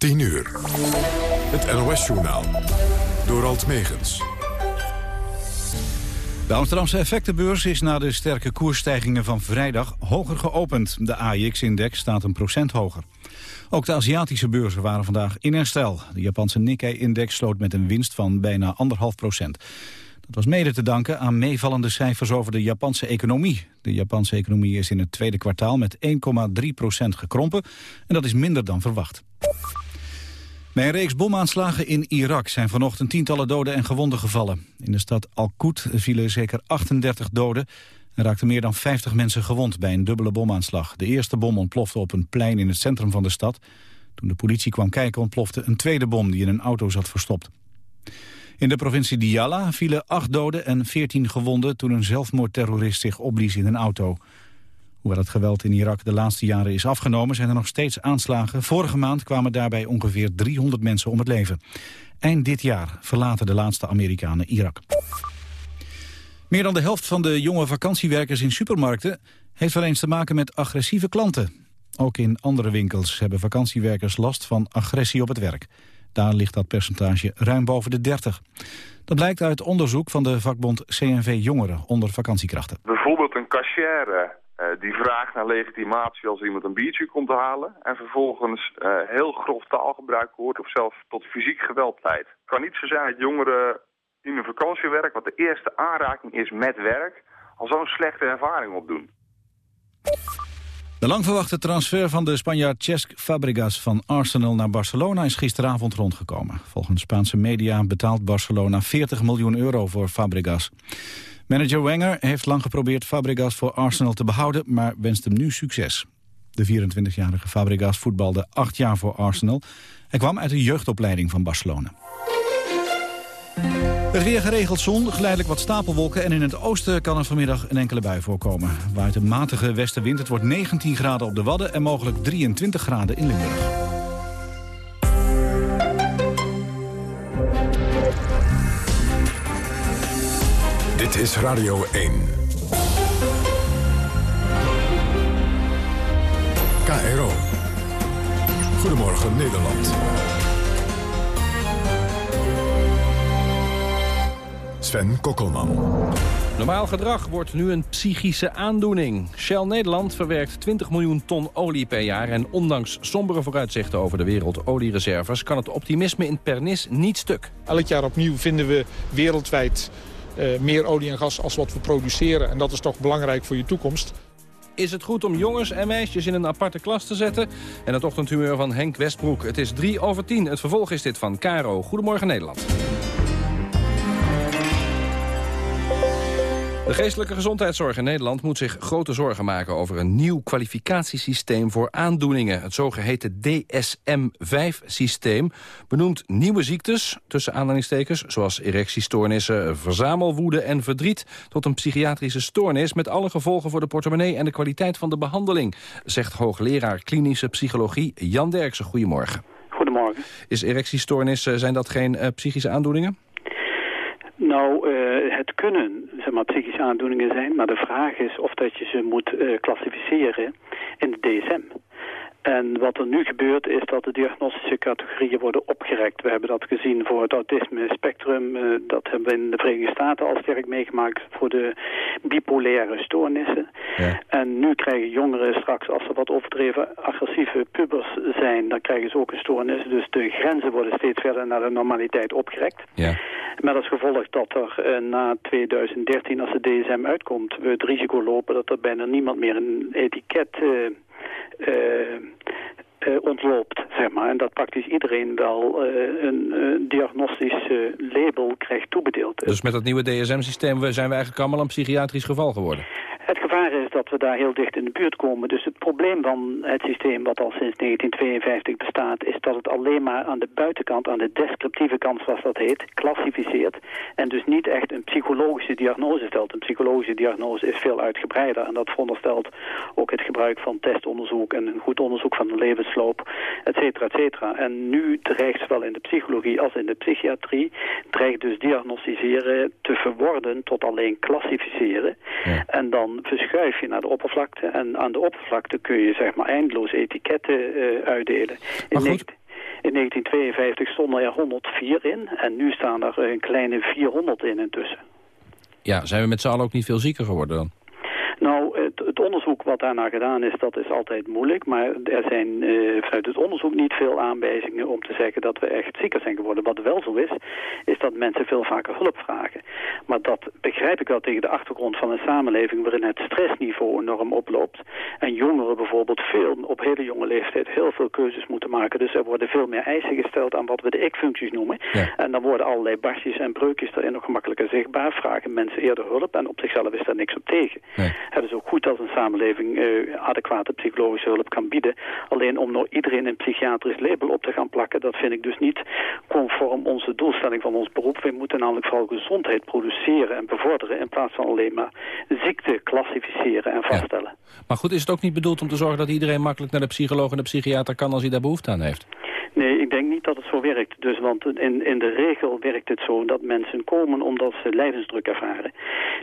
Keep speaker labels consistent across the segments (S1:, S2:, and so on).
S1: 10 uur. Het NOS-journaal. Door Alt Megens.
S2: De Amsterdamse effectenbeurs is na de sterke koersstijgingen van vrijdag hoger geopend. De AIX-index staat een procent hoger. Ook de Aziatische beurzen waren vandaag in herstel. De Japanse Nikkei-index sloot met een winst van bijna anderhalf procent. Dat was mede te danken aan meevallende cijfers over de Japanse economie. De Japanse economie is in het tweede kwartaal met 1,3 procent gekrompen. En dat is minder dan verwacht. Bij een reeks bomaanslagen in Irak zijn vanochtend tientallen doden en gewonden gevallen. In de stad Al-Qud vielen zeker 38 doden en raakten meer dan 50 mensen gewond bij een dubbele bomaanslag. De eerste bom ontplofte op een plein in het centrum van de stad. Toen de politie kwam kijken ontplofte een tweede bom die in een auto zat verstopt. In de provincie Diyala vielen acht doden en 14 gewonden toen een zelfmoordterrorist zich opblies in een auto. Hoewel het geweld in Irak de laatste jaren is afgenomen, zijn er nog steeds aanslagen. Vorige maand kwamen daarbij ongeveer 300 mensen om het leven. Eind dit jaar verlaten de laatste Amerikanen Irak. Meer dan de helft van de jonge vakantiewerkers in supermarkten... heeft wel eens te maken met agressieve klanten. Ook in andere winkels hebben vakantiewerkers last van agressie op het werk. Daar ligt dat percentage ruim boven de 30. Dat blijkt uit onderzoek van de vakbond CNV Jongeren onder vakantiekrachten.
S3: Bijvoorbeeld een cashier uh, die vraagt naar legitimatie als iemand een biertje komt halen... en vervolgens uh, heel grof taalgebruik hoort of zelfs tot fysiek geweld leidt. Het kan niet zo zijn dat jongeren in een vakantiewerk... wat de eerste aanraking is met werk, al zo'n slechte ervaring opdoen.
S2: De lang verwachte transfer van de Spanjaard Cesc Fabregas van Arsenal naar Barcelona is gisteravond rondgekomen. Volgens Spaanse media betaalt Barcelona 40 miljoen euro voor Fabregas. Manager Wenger heeft lang geprobeerd Fabregas voor Arsenal te behouden, maar wenst hem nu succes. De 24-jarige Fabregas voetbalde acht jaar voor Arsenal. Hij kwam uit de jeugdopleiding van Barcelona. Het weer geregeld zon, geleidelijk wat stapelwolken... en in het oosten kan er vanmiddag een enkele bui voorkomen. Waait een matige westenwind, het wordt 19 graden op de Wadden... en mogelijk 23 graden in Limburg.
S1: Dit is Radio 1. KRO. Goedemorgen Nederland. Sven Kokkelman.
S4: Normaal gedrag wordt nu een psychische aandoening. Shell Nederland verwerkt 20 miljoen ton olie per jaar... en ondanks sombere vooruitzichten over de wereldoliereserves... kan het optimisme in Pernis niet stuk.
S5: Elk jaar opnieuw vinden we wereldwijd uh, meer olie en gas als wat we produceren. En dat is toch belangrijk voor je toekomst.
S4: Is het goed om jongens en meisjes in een aparte klas te zetten? En het ochtendhumeur van Henk Westbroek. Het is 3 over 10. Het vervolg is dit van Caro. Goedemorgen Nederland. De geestelijke gezondheidszorg in Nederland moet zich grote zorgen maken over een nieuw kwalificatiesysteem voor aandoeningen. Het zogeheten DSM-5-systeem benoemt nieuwe ziektes, tussen aanhalingstekens, zoals erectiestoornissen, verzamelwoede en verdriet, tot een psychiatrische stoornis met alle gevolgen voor de portemonnee en de kwaliteit van de behandeling, zegt hoogleraar klinische psychologie Jan Derksen. Goedemorgen.
S6: Goedemorgen.
S4: Is erectiestoornissen, zijn dat geen uh, psychische aandoeningen?
S6: Nou, uh, het kunnen zeg maar, psychische aandoeningen zijn, maar de vraag is of dat je ze moet uh, klassificeren in de DSM. En wat er nu gebeurt is dat de diagnostische categorieën worden opgerekt. We hebben dat gezien voor het autisme spectrum. Uh, dat hebben we in de Verenigde Staten al sterk meegemaakt voor de bipolaire stoornissen. Ja. En nu krijgen jongeren straks, als ze wat overdreven agressieve pubers zijn, dan krijgen ze ook een stoornis. Dus de grenzen worden steeds verder naar de normaliteit opgerekt. Ja. Met als gevolg dat er uh, na 2013, als de DSM uitkomt, we het risico lopen dat er bijna niemand meer een etiket... Uh, ontloopt, zeg maar. En dat praktisch iedereen wel uh, een diagnostisch label krijgt toebedeeld.
S4: Dus met het nieuwe DSM-systeem zijn we eigenlijk allemaal een psychiatrisch geval geworden?
S6: Het gevaar is dat we daar heel dicht in de buurt komen. Dus het probleem van het systeem wat al sinds 1952 bestaat... is dat het alleen maar aan de buitenkant, aan de descriptieve kant zoals dat heet... klassificeert en dus niet echt een psychologische diagnose stelt. Een psychologische diagnose is veel uitgebreider... en dat veronderstelt ook het gebruik van testonderzoek... en een goed onderzoek van de levensloop, et cetera, et cetera. En nu dreigt zowel in de psychologie als in de psychiatrie... dreigt dus diagnosticeren te verworden tot alleen klassificeren... Ja. En dan verschuif je naar de oppervlakte. En aan de oppervlakte kun je zeg maar eindeloos etiketten uh, uitdelen. In 1952 stonden er 104 in en nu staan er een kleine 400 in intussen.
S4: Ja, zijn we met z'n allen ook niet veel zieker geworden dan?
S6: Nou, het, het, onderzoek wat daarna gedaan is, dat is altijd moeilijk. Maar er zijn uh, vanuit het onderzoek niet veel aanwijzingen om te zeggen dat we echt zieker zijn geworden. Wat wel zo is, is dat mensen veel vaker hulp vragen. Maar dat begrijp ik wel tegen de achtergrond van een samenleving waarin het stressniveau enorm oploopt. En jongeren bijvoorbeeld veel, op hele jonge leeftijd heel veel keuzes moeten maken. Dus er worden veel meer eisen gesteld aan wat we de ik-functies noemen. En dan worden allerlei barstjes en breukjes daarin nog gemakkelijker zichtbaar. Vragen mensen eerder hulp en op zichzelf is daar niks op tegen. Nee. Het is ook goed dat een samenleving uh, adequate psychologische hulp kan bieden. Alleen om nou iedereen een psychiatrisch label op te gaan plakken, dat vind ik dus niet conform onze doelstelling van ons beroep. We moeten namelijk vooral gezondheid produceren en bevorderen in plaats van alleen maar ziekte klassificeren en vaststellen.
S4: Maar goed, is het ook niet bedoeld om te zorgen dat iedereen makkelijk naar de psycholoog en de psychiater kan als hij daar behoefte aan heeft?
S6: Nee, ik denk niet dat het zo werkt. Dus, want in, in de regel werkt het zo dat mensen komen omdat ze lijfensdruk ervaren.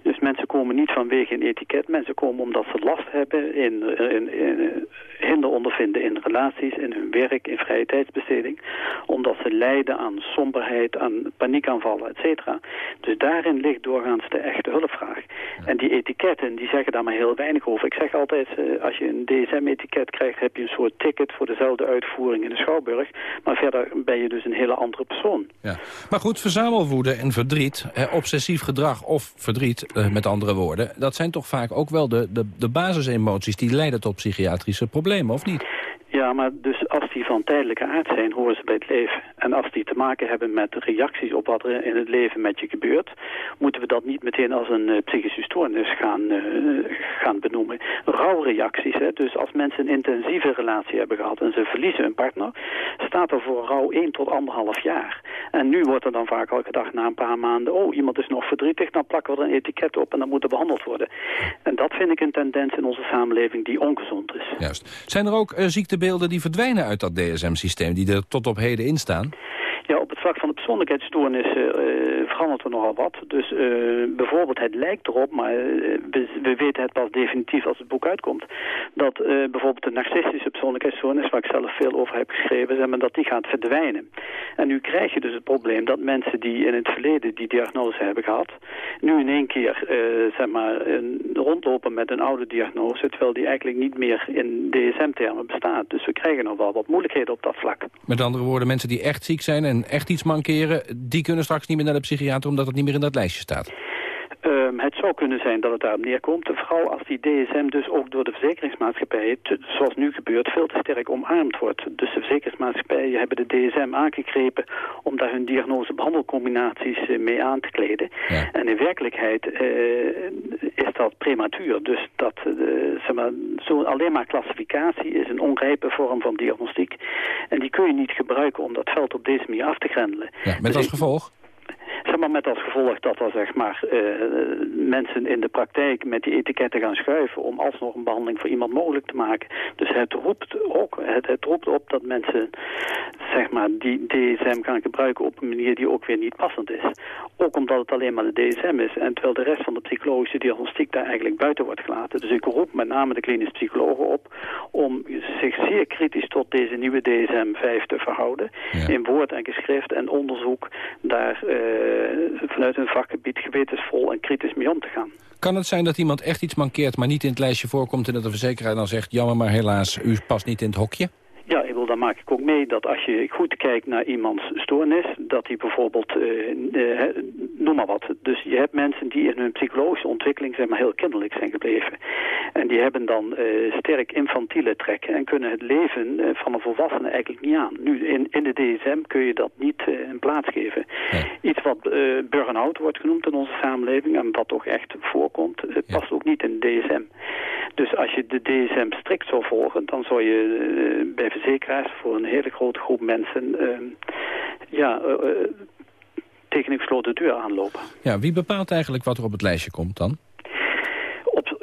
S6: Dus mensen komen niet vanwege een etiket. Mensen komen omdat ze last hebben, in, in, in, hinder ondervinden in relaties, in hun werk, in vrije tijdsbesteding. Omdat ze lijden aan somberheid, aan paniekaanvallen, et cetera. Dus daarin ligt doorgaans de echte hulpvraag. En die etiketten, die zeggen daar maar heel weinig over. Ik zeg altijd, eh, als je een DSM-etiket krijgt, heb je een soort ticket voor dezelfde uitvoering in de Schouwburg. Maar verder ben je dus een hele andere persoon.
S4: Ja. Maar goed, verzamelwoede en verdriet, obsessief gedrag of verdriet, eh, met andere woorden... dat zijn toch vaak ook wel de, de, de basisemoties die leiden tot psychiatrische problemen, of niet?
S6: Ja, maar dus als die van tijdelijke aard zijn, horen ze bij het leven. En als die te maken hebben met reacties op wat er in het leven met je gebeurt, moeten we dat niet meteen als een uh, psychische stoornis gaan, uh, gaan benoemen. Rouwreacties, hè? dus als mensen een intensieve relatie hebben gehad en ze verliezen hun partner, staat er voor rouw 1 tot anderhalf jaar. En nu wordt er dan vaak al gedacht na een paar maanden, oh iemand is nog verdrietig, dan plakken we er een etiket op en dan moet er behandeld worden. En dat vind ik een tendens in onze samenleving die ongezond is.
S4: Juist. Zijn er ook uh, ziektebeelden die verdwijnen uit dat DSM-systeem, die er tot op heden in staan?
S6: Ja, op het vlak van de persoonlijkheidsstoornissen uh, verandert er nogal wat. Dus uh, bijvoorbeeld het lijkt erop, maar uh, we, we, weten het pas definitief als het boek uitkomt, dat bijvoorbeeld de narcistische persoonlijkheidsstoornis, waar ik zelf veel over heb geschreven, zeg maar, dat die gaat verdwijnen. En nu krijg je dus het probleem dat mensen die in het verleden die diagnose hebben gehad, nu in één keer zeg maar, rondlopen met een oude diagnose, terwijl die eigenlijk niet meer in DSM-termen bestaat. Dus we krijgen nog wel wat moeilijkheden op dat vlak.
S4: Met andere woorden, mensen die echt ziek zijn en echt iets mankeren... die kunnen straks niet meer naar de psychiater omdat het niet meer in dat lijstje staat.
S6: Um, het zou kunnen zijn dat het daarop neerkomt. Vooral als die DSM dus ook door de verzekeringsmaatschappijen, zoals nu gebeurt, veel te sterk omarmd wordt. Dus de verzekeringsmaatschappijen hebben de DSM aangegrepen om daar hun diagnose-behandelcombinaties uh, mee aan te kleden. Ja. En in werkelijkheid uh, is dat prematuur. Dus dat, uh, zeg maar, zo alleen maar klassificatie is een onrijpe vorm van diagnostiek. En die kun je niet gebruiken om dat veld op deze manier af te grendelen.
S4: Ja, met
S6: dus
S4: als gevolg?
S6: Zeg maar met als gevolg dat er zeg maar, uh, mensen in de praktijk met die etiketten gaan schuiven om alsnog een behandeling voor iemand mogelijk te maken. Dus het roept, ook, het, het roept op dat mensen zeg maar, die DSM gaan gebruiken op een manier die ook weer niet passend is. Ook omdat het alleen maar de DSM is en terwijl de rest van de psychologische diagnostiek daar eigenlijk buiten wordt gelaten. Dus ik roep met name de klinische psychologen op om zich zeer kritisch tot deze nieuwe DSM-5 te verhouden. Ja. In woord en geschrift en onderzoek daar... Uh, vanuit hun vakgebied gewetensvol en kritisch mee om te gaan.
S4: Kan het zijn dat iemand echt iets mankeert, maar niet in het lijstje voorkomt... en dat de verzekeraar dan zegt, jammer, maar helaas, u past niet in het hokje?
S6: Ja, ik wil, dan maak ik ook mee dat als je goed kijkt naar iemands stoornis, dat hij bijvoorbeeld, uh, uh, noem maar wat. Dus je hebt mensen die in hun psychologische ontwikkeling zeg maar heel kinderlijk zijn gebleven. En die hebben dan uh, sterk infantiele trekken en kunnen het leven van een volwassene eigenlijk niet aan. Nu, in, in de DSM kun je dat niet in plaats geven. Ja. Iets wat burn-out wordt genoemd in onze samenleving en wat toch echt voorkomt, ja. past ook niet in de DSM. Als je de DSM strikt zou volgen, dan zou je bij verzekeraars voor een hele grote groep mensen uh, ja, uh, tegen een gesloten deur aanlopen.
S4: Ja, wie bepaalt eigenlijk wat er op het lijstje komt dan?
S6: Op, uh,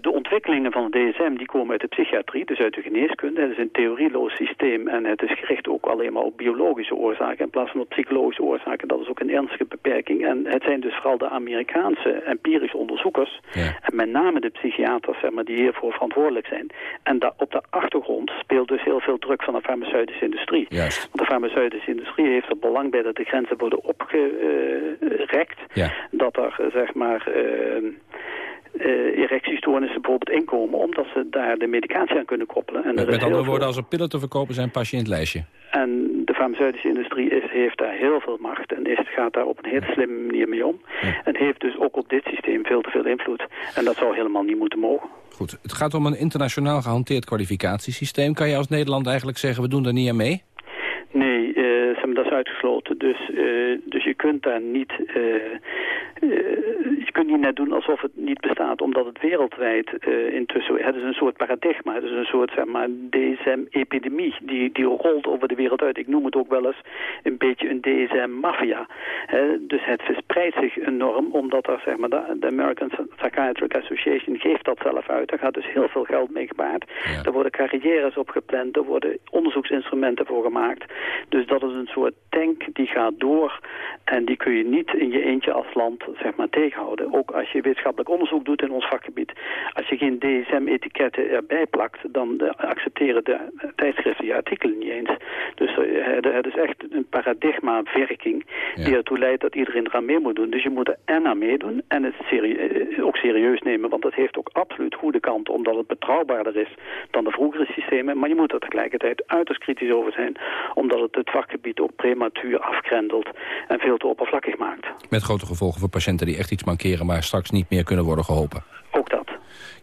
S6: de ontwikkelingen van het DSM die komen uit de psychiatrie, dus uit de geneeskunde. Het is een theorieloos systeem en het is gericht ook alleen maar op biologische oorzaken in plaats van op psychologische oorzaken. Dat is ook een ernstige beperking. En het zijn dus vooral de Amerikaanse empirische onderzoekers, ja. en met name de psychiaters, zeg maar, die hiervoor verantwoordelijk zijn. En op de achtergrond speelt dus heel veel druk van de farmaceutische industrie.
S4: Juist.
S6: Want de farmaceutische industrie heeft er belang bij dat de grenzen worden opgerekt.
S4: Ja.
S6: Dat er, zeg maar... Uh, uh, erectiestoornissen bijvoorbeeld inkomen... omdat ze daar de medicatie aan kunnen koppelen.
S4: En met, met andere woorden, als er pillen te verkopen zijn, pas je in het lijstje.
S6: En de farmaceutische industrie is, heeft daar heel veel macht en is, gaat daar op een hele slimme manier mee om. En heeft dus ook op dit systeem veel te veel invloed. En dat zou helemaal niet moeten mogen.
S4: Goed, het gaat om een internationaal gehanteerd kwalificatiesysteem. Kan je als Nederland eigenlijk zeggen, we doen daar niet aan mee?
S6: Nee, uh, dat is uitgesloten. Dus, uh, dus je kunt daar niet... Uh, je kunt niet net doen alsof het niet bestaat, omdat het wereldwijd intussen... Het is een soort paradigma, het is een soort, zeg maar, DSM-epidemie die, die rolt over de wereld uit. Ik noem het ook wel eens een beetje een DSM-maffia. dus het verspreidt zich enorm, omdat er, zeg maar, de, American Psychiatric Association geeft dat zelf uit. Daar gaat dus heel veel geld mee gebaard. Ja. Er worden carrières op gepland, er worden onderzoeksinstrumenten voor gemaakt. Dus dat is een soort tank die gaat door en die kun je niet in je eentje als land zeg maar, tegenhouden. Ook als je wetenschappelijk onderzoek doet in ons vakgebied. Als je geen DSM-etiketten erbij plakt, dan uh, accepteren de tijdschriften je artikelen niet eens. Het, is echt een paradigma-werking ja. die ertoe leidt dat iedereen eraan mee moet doen. Dus je moet er en aan meedoen en het serie ook serieus nemen, want dat heeft ook absoluut goede kanten, omdat het betrouwbaarder is dan de vroegere systemen. Maar je moet er tegelijkertijd uiterst kritisch over zijn, omdat het het vakgebied ook prematuur afgrendelt en veel te oppervlakkig maakt.
S4: Met grote gevolgen voor patiënten die echt iets mankeren, maar straks niet meer kunnen worden geholpen.
S6: Ook dat.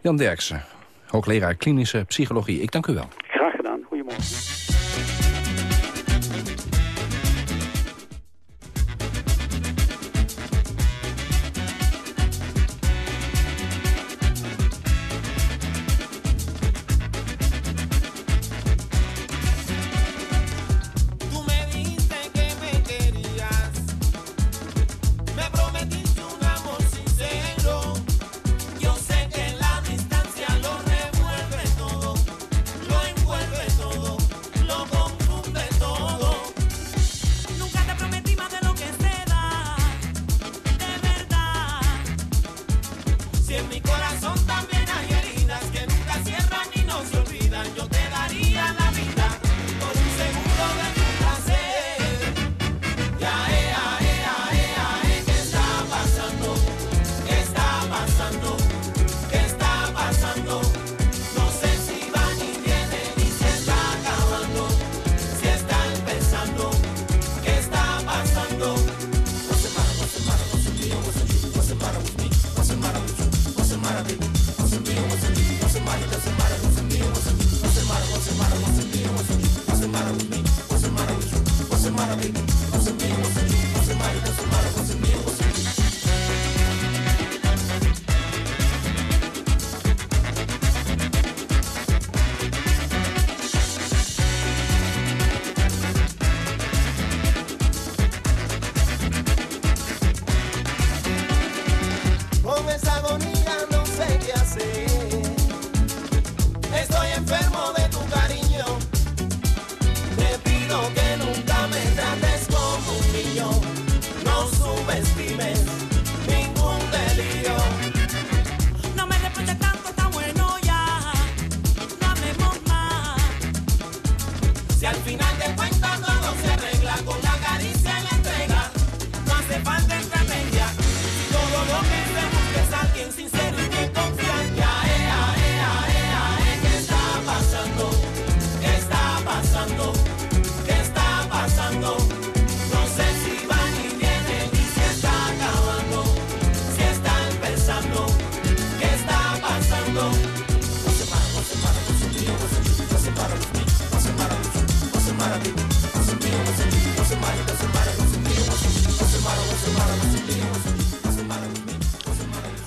S4: Jan Derksen, hoogleraar klinische psychologie. Ik dank u wel.
S6: Graag gedaan. Goedemorgen.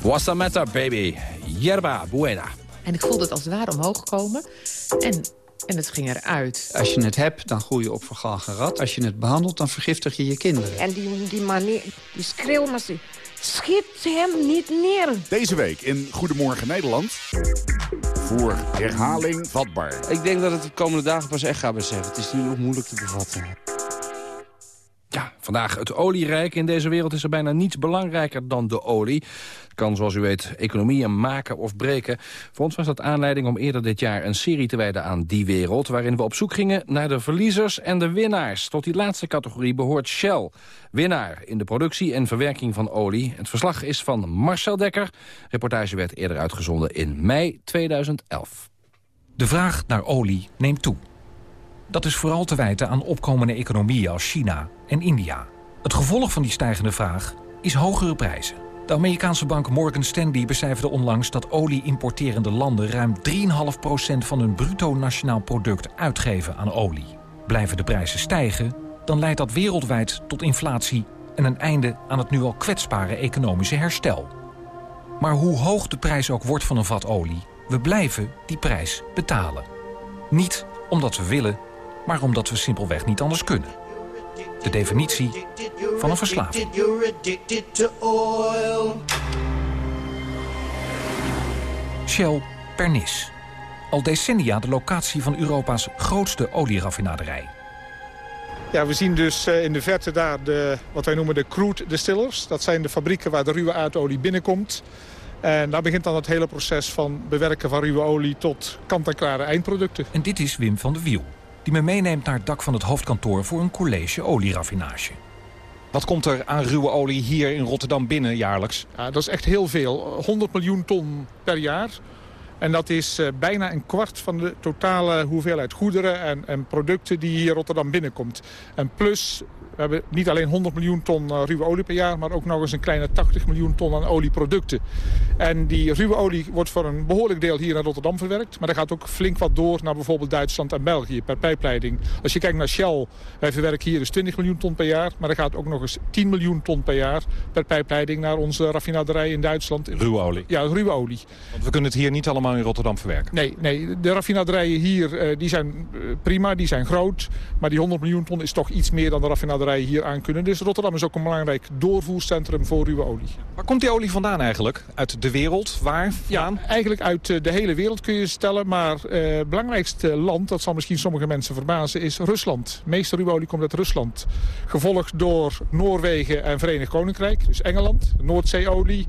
S4: What's the matter, baby? Yerba buena.
S7: En ik voelde het als het ware omhoog komen. En en het ging eruit.
S8: Als je het hebt, dan groei je op vergalgenrad. Als je het behandelt, dan vergiftig je je kinderen.
S9: En die, die manier, die schreeuw, maar ze schiet hem niet neer.
S10: Deze week in Goedemorgen Nederland. Voor herhaling vatbaar.
S11: Ik denk dat het de komende dagen pas echt gaat beseffen. Het is nu nog moeilijk te bevatten.
S4: Vandaag het olierijk. In deze wereld is er bijna niets belangrijker dan de olie. Het kan, zoals u weet, economieën maken of breken. Voor ons was dat aanleiding om eerder dit jaar een serie te wijden aan die wereld... waarin we op zoek gingen naar de verliezers en de winnaars. Tot die laatste categorie behoort Shell. Winnaar in de productie en verwerking van olie. Het verslag is van Marcel Dekker. Reportage werd eerder uitgezonden in mei 2011.
S12: De vraag naar olie neemt toe. Dat is vooral te wijten aan opkomende economieën als China en India. Het gevolg van die stijgende vraag is hogere prijzen. De Amerikaanse bank Morgan Stanley becijferde onlangs dat olie-importerende landen ruim 3,5% van hun bruto nationaal product uitgeven aan olie. Blijven de prijzen stijgen, dan leidt dat wereldwijd tot inflatie en een einde aan het nu al kwetsbare economische herstel. Maar hoe hoog de prijs ook wordt van een vat olie, we blijven die prijs betalen. Niet omdat we willen, maar omdat we simpelweg niet anders kunnen. De definitie van een verslaving. Shell Pernis. Al decennia de locatie van Europa's grootste olieraffinaderij.
S5: Ja, we zien dus eh, in de verte daar de, wat wij noemen de crude distillers. Dat zijn de fabrieken waar de ruwe aardolie binnenkomt. En daar begint dan het hele proces van bewerken van ruwe olie tot kant-en-klare eindproducten.
S12: En dit is Wim van de Wiel, die me meeneemt naar het dak van het hoofdkantoor voor een college olieraffinage.
S13: Wat komt er aan ruwe olie hier in Rotterdam binnen jaarlijks?
S5: Ja, dat is echt heel veel. 100 miljoen ton per jaar. En dat is uh, bijna een kwart van de totale hoeveelheid goederen en, en, producten die hier Rotterdam binnenkomt. En plus, we hebben niet alleen 100 miljoen ton uh, ruwe olie per jaar, maar ook nog eens een kleine 80 miljoen ton aan olieproducten. En die ruwe olie wordt voor een behoorlijk deel hier naar Rotterdam verwerkt. Maar er gaat ook flink wat door naar bijvoorbeeld Duitsland en België per pijpleiding. Als je kijkt naar Shell, wij verwerken hier dus 20 miljoen ton per jaar. Maar er gaat ook nog eens 10 miljoen ton per jaar per pijpleiding naar onze raffinaderij in Duitsland.
S13: Ruwe olie?
S5: Ja, ruwe olie.
S13: Want we kunnen het hier niet allemaal in Rotterdam verwerken?
S5: Nee, nee de raffinaderijen hier die zijn prima, die zijn groot. Maar die 100 miljoen ton is toch iets meer dan de raffinaderijen hier aan kunnen. Dus Rotterdam is ook een belangrijk doorvoercentrum voor ruwe olie.
S13: Waar komt die olie vandaan eigenlijk? Uit de wereld? Waar vandaan?
S5: Ja, eigenlijk uit de hele wereld kun je stellen. Maar uh, het belangrijkste land, dat zal misschien sommige mensen verbazen, is Rusland. De meeste ruwe olie komt uit Rusland. Gevolgd door Noorwegen en Verenigd Koninkrijk, dus Engeland. Noordzeeolie.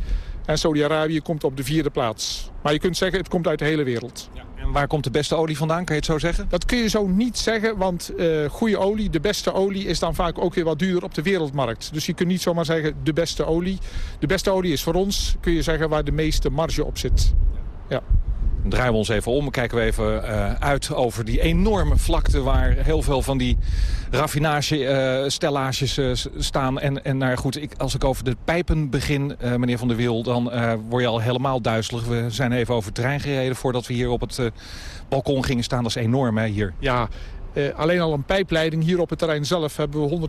S5: En Saudi-Arabië komt op de vierde plaats. Maar je kunt zeggen, het komt uit de hele wereld.
S13: Ja. En waar komt de beste olie vandaan? Kan je het zo zeggen?
S5: Dat kun je zo niet zeggen, want uh, goede olie, de beste olie... is dan vaak ook weer wat duurder op de wereldmarkt. Dus je kunt niet zomaar zeggen, de beste olie. De beste olie is voor ons, kun je zeggen, waar de meeste marge op zit. Ja.
S13: Draaien we ons even om. Kijken we even uh, uit over die enorme vlakte... waar heel veel van die raffinagestellages uh, staan. En, en nou goed, ik, als ik over de pijpen begin, meneer Van der Wiel... dan word je al helemaal duizelig. We zijn even over het gereden voordat we hier op het balkon gingen staan. Dat is enorm hè, hier.
S5: Ja, uh, alleen al een pijpleiding hier op het terrein zelf hebben we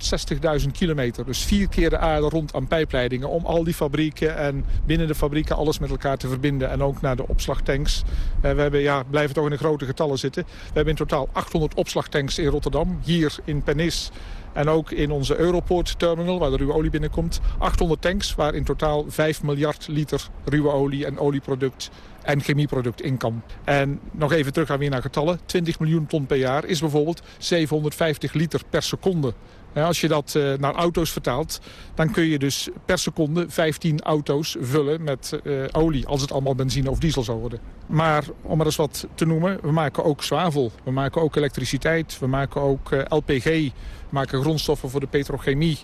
S5: 160.000 kilometer. Dus vier keer de aarde rond aan pijpleidingen om al die fabrieken en binnen de fabrieken alles met elkaar te verbinden. En ook naar de opslagtanks. Uh, we hebben, ja, blijven toch in de grote getallen zitten. We hebben in totaal 800 opslagtanks in Rotterdam. Hier in Pernis en ook in onze Europort terminal, waar de ruwe olie binnenkomt. 800 tanks, waar in totaal 5 miljard liter ruwe olie en olieproduct en chemieproduct in kan. En nog even terug gaan weer naar getallen. 20 miljoen ton per jaar is bijvoorbeeld 750 liter per seconde. Als je dat uh, naar auto's vertaalt, dan kun je dus per seconde 15 auto's vullen met uh, olie. Als het allemaal benzine of diesel zou worden. Maar om er eens wat te noemen, we maken ook zwavel. We maken ook elektriciteit. We maken ook uh, LPG. We maken grondstoffen voor de petrochemie.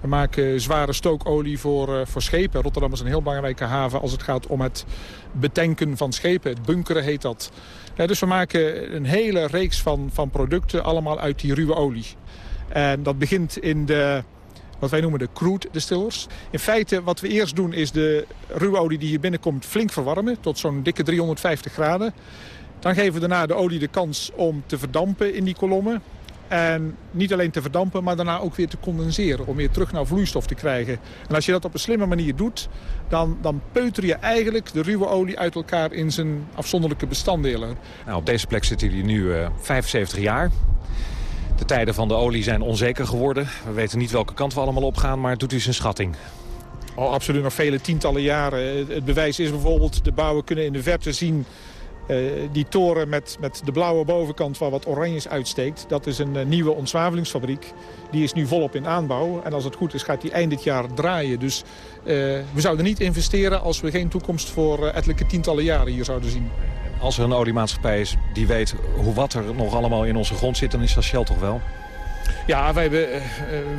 S5: We maken zware stookolie voor, voor schepen. Rotterdam is een heel belangrijke haven als het gaat om het betanken van schepen. Het bunkeren heet dat. Dus we maken een hele reeks van, van producten allemaal uit die ruwe olie. En dat begint in de, wat wij noemen de crude distillers. In feite wat we eerst doen is de ruwe olie die hier binnenkomt flink verwarmen. Tot zo'n dikke 350 graden. Dan geven we daarna de olie de kans om te verdampen in die kolommen. En niet alleen te verdampen, maar daarna ook weer te condenseren. Om weer terug naar vloeistof te krijgen. En als je dat op een slimme manier doet, dan, dan peuter je eigenlijk de ruwe olie uit elkaar in zijn afzonderlijke bestanddelen.
S13: Nou, op deze plek zitten jullie nu uh, 75 jaar. De tijden van de olie zijn onzeker geworden. We weten niet welke kant we allemaal op gaan, maar doet u zijn schatting?
S5: Absoluut nog vele tientallen jaren. Het bewijs is bijvoorbeeld, de bouwen kunnen in de verte zien... Uh, die toren met, met de blauwe bovenkant waar wat oranjes uitsteekt... dat is een uh, nieuwe ontzwavelingsfabriek. Die is nu volop in aanbouw. En als het goed is gaat die eind dit jaar draaien. Dus uh, we zouden niet investeren als we geen toekomst voor ettelijke tientallen jaren hier zouden zien.
S13: Als er een oliemaatschappij is die weet hoe wat er nog allemaal in onze grond zit... dan is dat Shell toch wel?
S5: Ja, wij hebben, uh,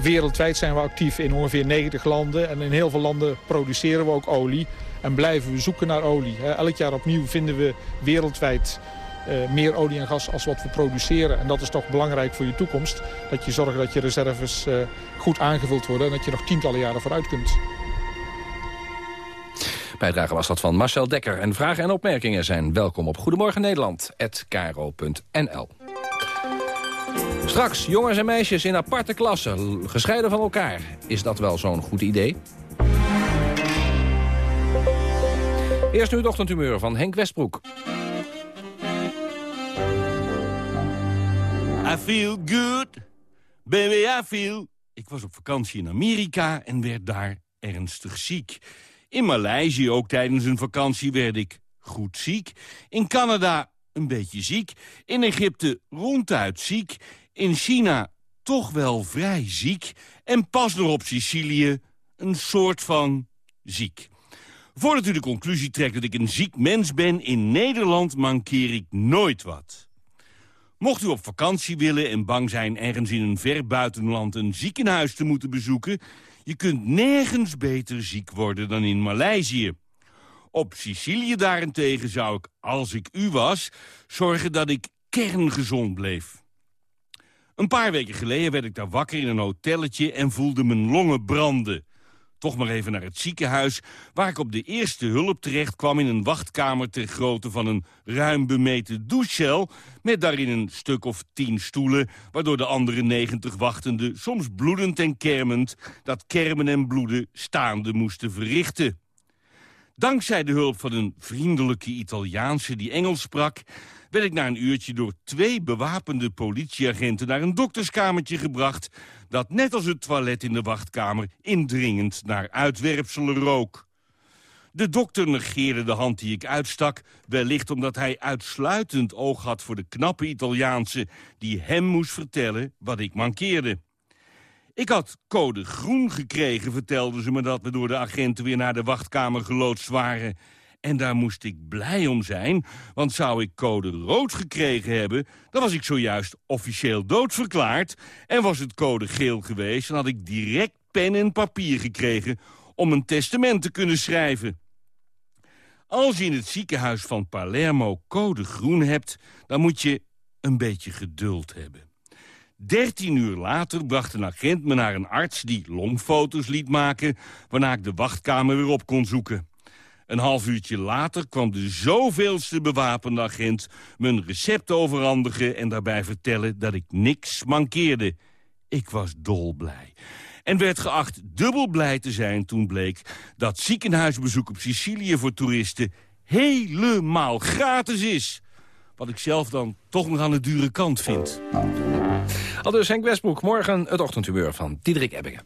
S5: wereldwijd zijn we actief in ongeveer 90 landen. En in heel veel landen produceren we ook olie. En blijven we zoeken naar olie. Elk jaar opnieuw vinden we wereldwijd uh, meer olie en gas als wat we produceren. En dat is toch belangrijk voor je toekomst. Dat je zorgt dat je reserves goed aangevuld worden. En dat je nog tientallen jaren vooruit kunt.
S4: Bijdrage was dat van Marcel Dekker. En vragen en opmerkingen zijn welkom op Goedemorgen Nederland@kro.nl. Straks jongens en meisjes in aparte klassen, gescheiden van elkaar. Is dat wel zo'n goed idee? Eerst nu het ochtendhumeur van Henk Westbroek.
S7: I feel good, baby I feel... Ik was op vakantie in Amerika en werd daar ernstig ziek. In Maleisië ook tijdens een vakantie werd ik goed ziek. In Canada een beetje ziek. In Egypte ronduit ziek. In China toch wel vrij ziek. En pas nog op Sicilië een soort van ziek. Voordat u de conclusie trekt dat ik een ziek mens ben... in Nederland mankeer ik nooit wat. Mocht u op vakantie willen en bang zijn ergens in een ver buitenland... een ziekenhuis te moeten bezoeken... je kunt nergens beter ziek worden dan in Maleisië. Op Sicilië daarentegen zou ik, als ik u was... zorgen dat ik kerngezond bleef. Een paar weken geleden werd ik daar wakker in een hotelletje... en voelde mijn longen branden. Toch maar even naar het ziekenhuis... waar ik op de eerste hulp terecht kwam in een wachtkamer... ter grootte van een ruim bemeten douchecel... met daarin een stuk of tien stoelen... waardoor de andere negentig wachtenden, soms bloedend en kermend... dat kermen en bloeden staande moesten verrichten. Dankzij de hulp van een vriendelijke Italiaanse die Engels sprak werd ik na een uurtje door twee bewapende politieagenten... naar een dokterskamertje gebracht... dat net als het toilet in de wachtkamer indringend naar uitwerpselen rook. De dokter negeerde de hand die ik uitstak... wellicht omdat hij uitsluitend oog had voor de knappe Italiaanse... die hem moest vertellen wat ik mankeerde. Ik had code groen gekregen, vertelden ze me dat we door de agenten weer naar de wachtkamer geloodst waren. En daar moest ik blij om zijn, want zou ik code rood gekregen hebben... dan was ik zojuist officieel doodverklaard. En was het code geel geweest, dan had ik direct pen en papier gekregen... om een testament te kunnen schrijven. Als je in het ziekenhuis van Palermo code groen hebt... dan moet je een beetje geduld hebben. Dertien uur later bracht een agent me naar een arts die longfoto's liet maken... waarna ik de wachtkamer weer op kon zoeken. Een half uurtje later kwam de zoveelste bewapende agent... mijn recept overhandigen en daarbij vertellen dat ik niks mankeerde. Ik was dolblij. En werd geacht dubbel blij te zijn toen bleek... dat ziekenhuisbezoek op Sicilië voor toeristen helemaal gratis is. Wat ik zelf dan toch nog aan de dure kant vind.
S4: Al dus Henk Westbroek, morgen het ochtendhumeur van Diederik Ebbingen.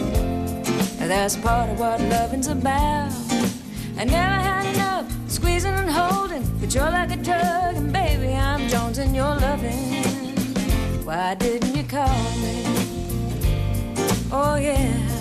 S14: That's part of what loving's about. I never had enough squeezing and holding, but you're like a drug, and baby, I'm Jones and you're loving. Why didn't you call me? Oh, yeah.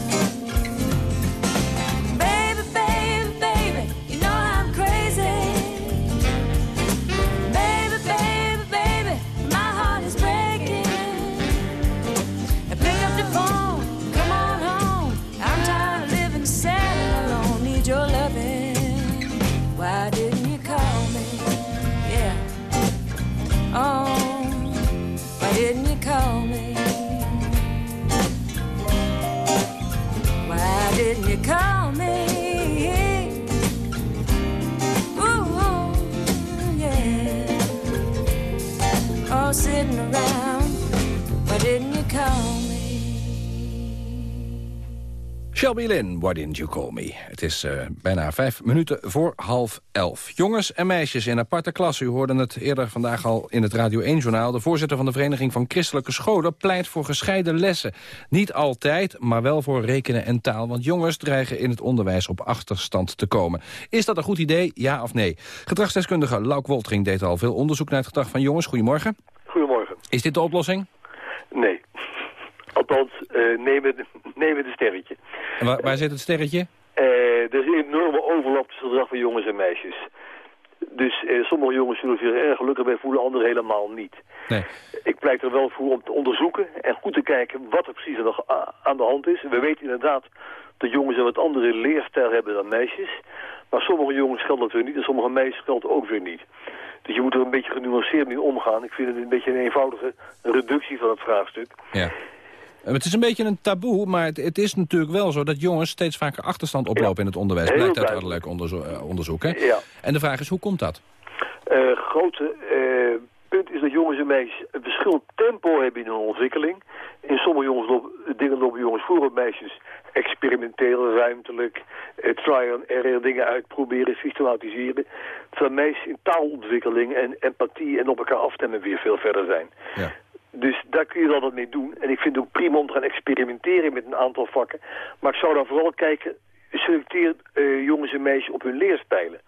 S4: Shelby Lynn, Why Didn't You Call Me? Het is eh, bijna vijf minuten voor half elf. Jongens en meisjes in aparte klassen. U hoorde het eerder vandaag al in het Radio 1-journaal. De voorzitter van de Vereniging van Christelijke Scholen... pleit voor gescheiden lessen. Niet altijd, maar wel voor rekenen en taal. Want jongens dreigen in het onderwijs op achterstand te komen. Is dat een goed idee, ja of nee? Gedragsdeskundige Lauk Woltring deed al veel onderzoek... naar het gedrag van jongens. Goedemorgen.
S15: Goedemorgen.
S4: Is dit de oplossing?
S15: Nee. Althans, neem het een sterretje.
S4: En waar, waar zit het sterretje?
S15: Uh, er is een enorme overlap tussen het gedrag van jongens en meisjes. Dus uh, sommige jongens zullen zich er erg gelukkig bij voelen, anderen helemaal niet.
S4: Nee.
S15: Ik pleit er wel voor om te onderzoeken en goed te kijken wat er precies nog aan de hand is. We weten inderdaad dat jongens een wat andere leerstijl hebben dan meisjes. Maar sommige jongens geldt dat weer niet en sommige meisjes geldt ook weer niet. Dus je moet er een beetje genuanceerd mee omgaan. Ik vind het een beetje een eenvoudige reductie van het vraagstuk.
S4: Ja. Het is een beetje een taboe, maar het, het, is natuurlijk wel zo... dat jongens steeds vaker achterstand oplopen ja. in het onderwijs.
S15: Heel
S4: Blijkt uit allerlei onderzo uh, onderzoek. Hè?
S15: Ja.
S4: En de vraag is, hoe komt dat?
S15: Uh, grote uh, punt is dat jongens en meisjes een verschillend tempo hebben in hun ontwikkeling. In sommige jongens lopen, dingen lopen jongens voor op meisjes experimenteel, ruimtelijk, uh, try and error, dingen uitproberen, systematiseren. Terwijl meisjes in taalontwikkeling en empathie en op elkaar afstemmen weer veel verder zijn.
S4: Ja.
S15: Dus daar kun je wel wat mee doen. En ik vind het ook prima om te gaan experimenteren met een aantal vakken. Maar ik zou dan vooral kijken, selecteer uh, jongens en meisjes op hun leerstijlen.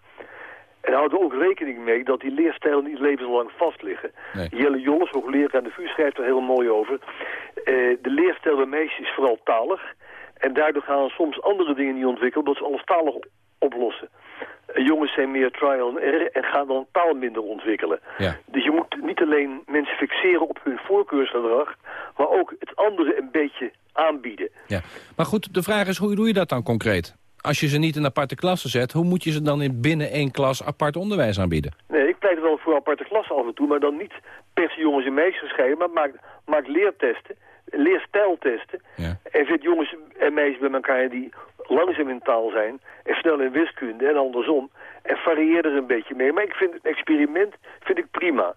S15: En houd er ook rekening mee dat die leerstijlen niet levenslang vast liggen.
S4: Nee.
S15: Jelle Jolles, hoogleraar aan de VU, schrijft er heel mooi over. Uh, de leerstijl bij meisjes is vooral talig. En daardoor gaan soms andere dingen niet ontwikkelen, omdat ze alles talig oplossen. Uh, jongens zijn meer trial and error en gaan dan taal minder ontwikkelen.
S4: Ja.
S15: Dus je moet niet alleen mensen fixeren op hun voorkeursgedrag, maar ook het andere een beetje aanbieden.
S4: Ja. Maar goed, de vraag is, hoe doe je dat dan concreet? Als je ze niet in aparte klassen zet, hoe moet je ze dan in binnen één klas apart onderwijs aanbieden?
S15: Nee, ik pleit wel voor aparte klassen af en toe, maar dan niet per se jongens en meisjes gescheiden, maar maak, maak leertesten, leerstijltesten.
S4: Ja.
S15: En zet jongens en meisjes bij elkaar die langzaam in taal zijn en snel in wiskunde en andersom. En varieer er een beetje mee. Maar ik vind het experiment vind ik prima.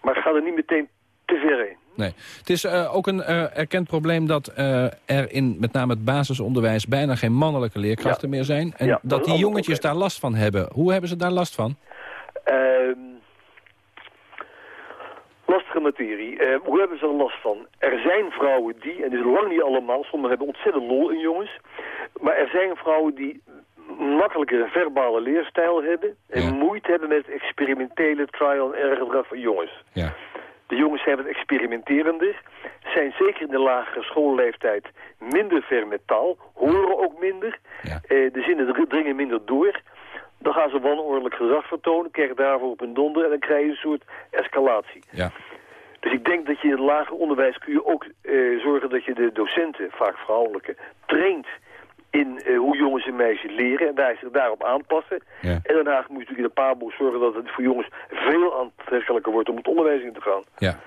S15: Maar ga er niet meteen te ver in.
S4: Nee. Het is uh, ook een uh, erkend probleem dat uh, er in met name het basisonderwijs bijna geen mannelijke leerkrachten
S15: ja.
S4: meer zijn. En
S15: ja,
S4: dat, dat die jongetjes daar last van hebben. Hoe hebben ze daar last van?
S15: Lastige materie. hoe hebben ze er last van? Er zijn vrouwen die, en dit is lang niet allemaal, sommigen hebben ontzettend lol in jongens. Maar er zijn vrouwen die makkelijker verbale leerstijl hebben en
S4: Ja.
S15: moeite hebben met het experimentele trial en error gedrag van jongens.
S4: Ja.
S15: De jongens zijn wat experimenterender, zijn zeker in de lagere schoolleeftijd minder ver met taal, horen ook minder,
S4: Ja.
S15: eh, de zinnen dr- dringen minder door. Dan gaan ze wanordelijk gedrag vertonen, krijgen daarvoor op een donder en dan krijg je een soort escalatie.
S4: Ja.
S15: Dus ik denk dat je in het lager onderwijs kun je ook eh, zorgen dat je de docenten, vaak vrouwelijke, traint in eh, hoe jongens en meisjes leren en daar zich daarop aanpassen.
S4: Ja.
S15: En daarna moet je natuurlijk in de paarboek zorgen dat het voor jongens veel aantrekkelijker wordt om het onderwijs in te gaan.
S4: Ja.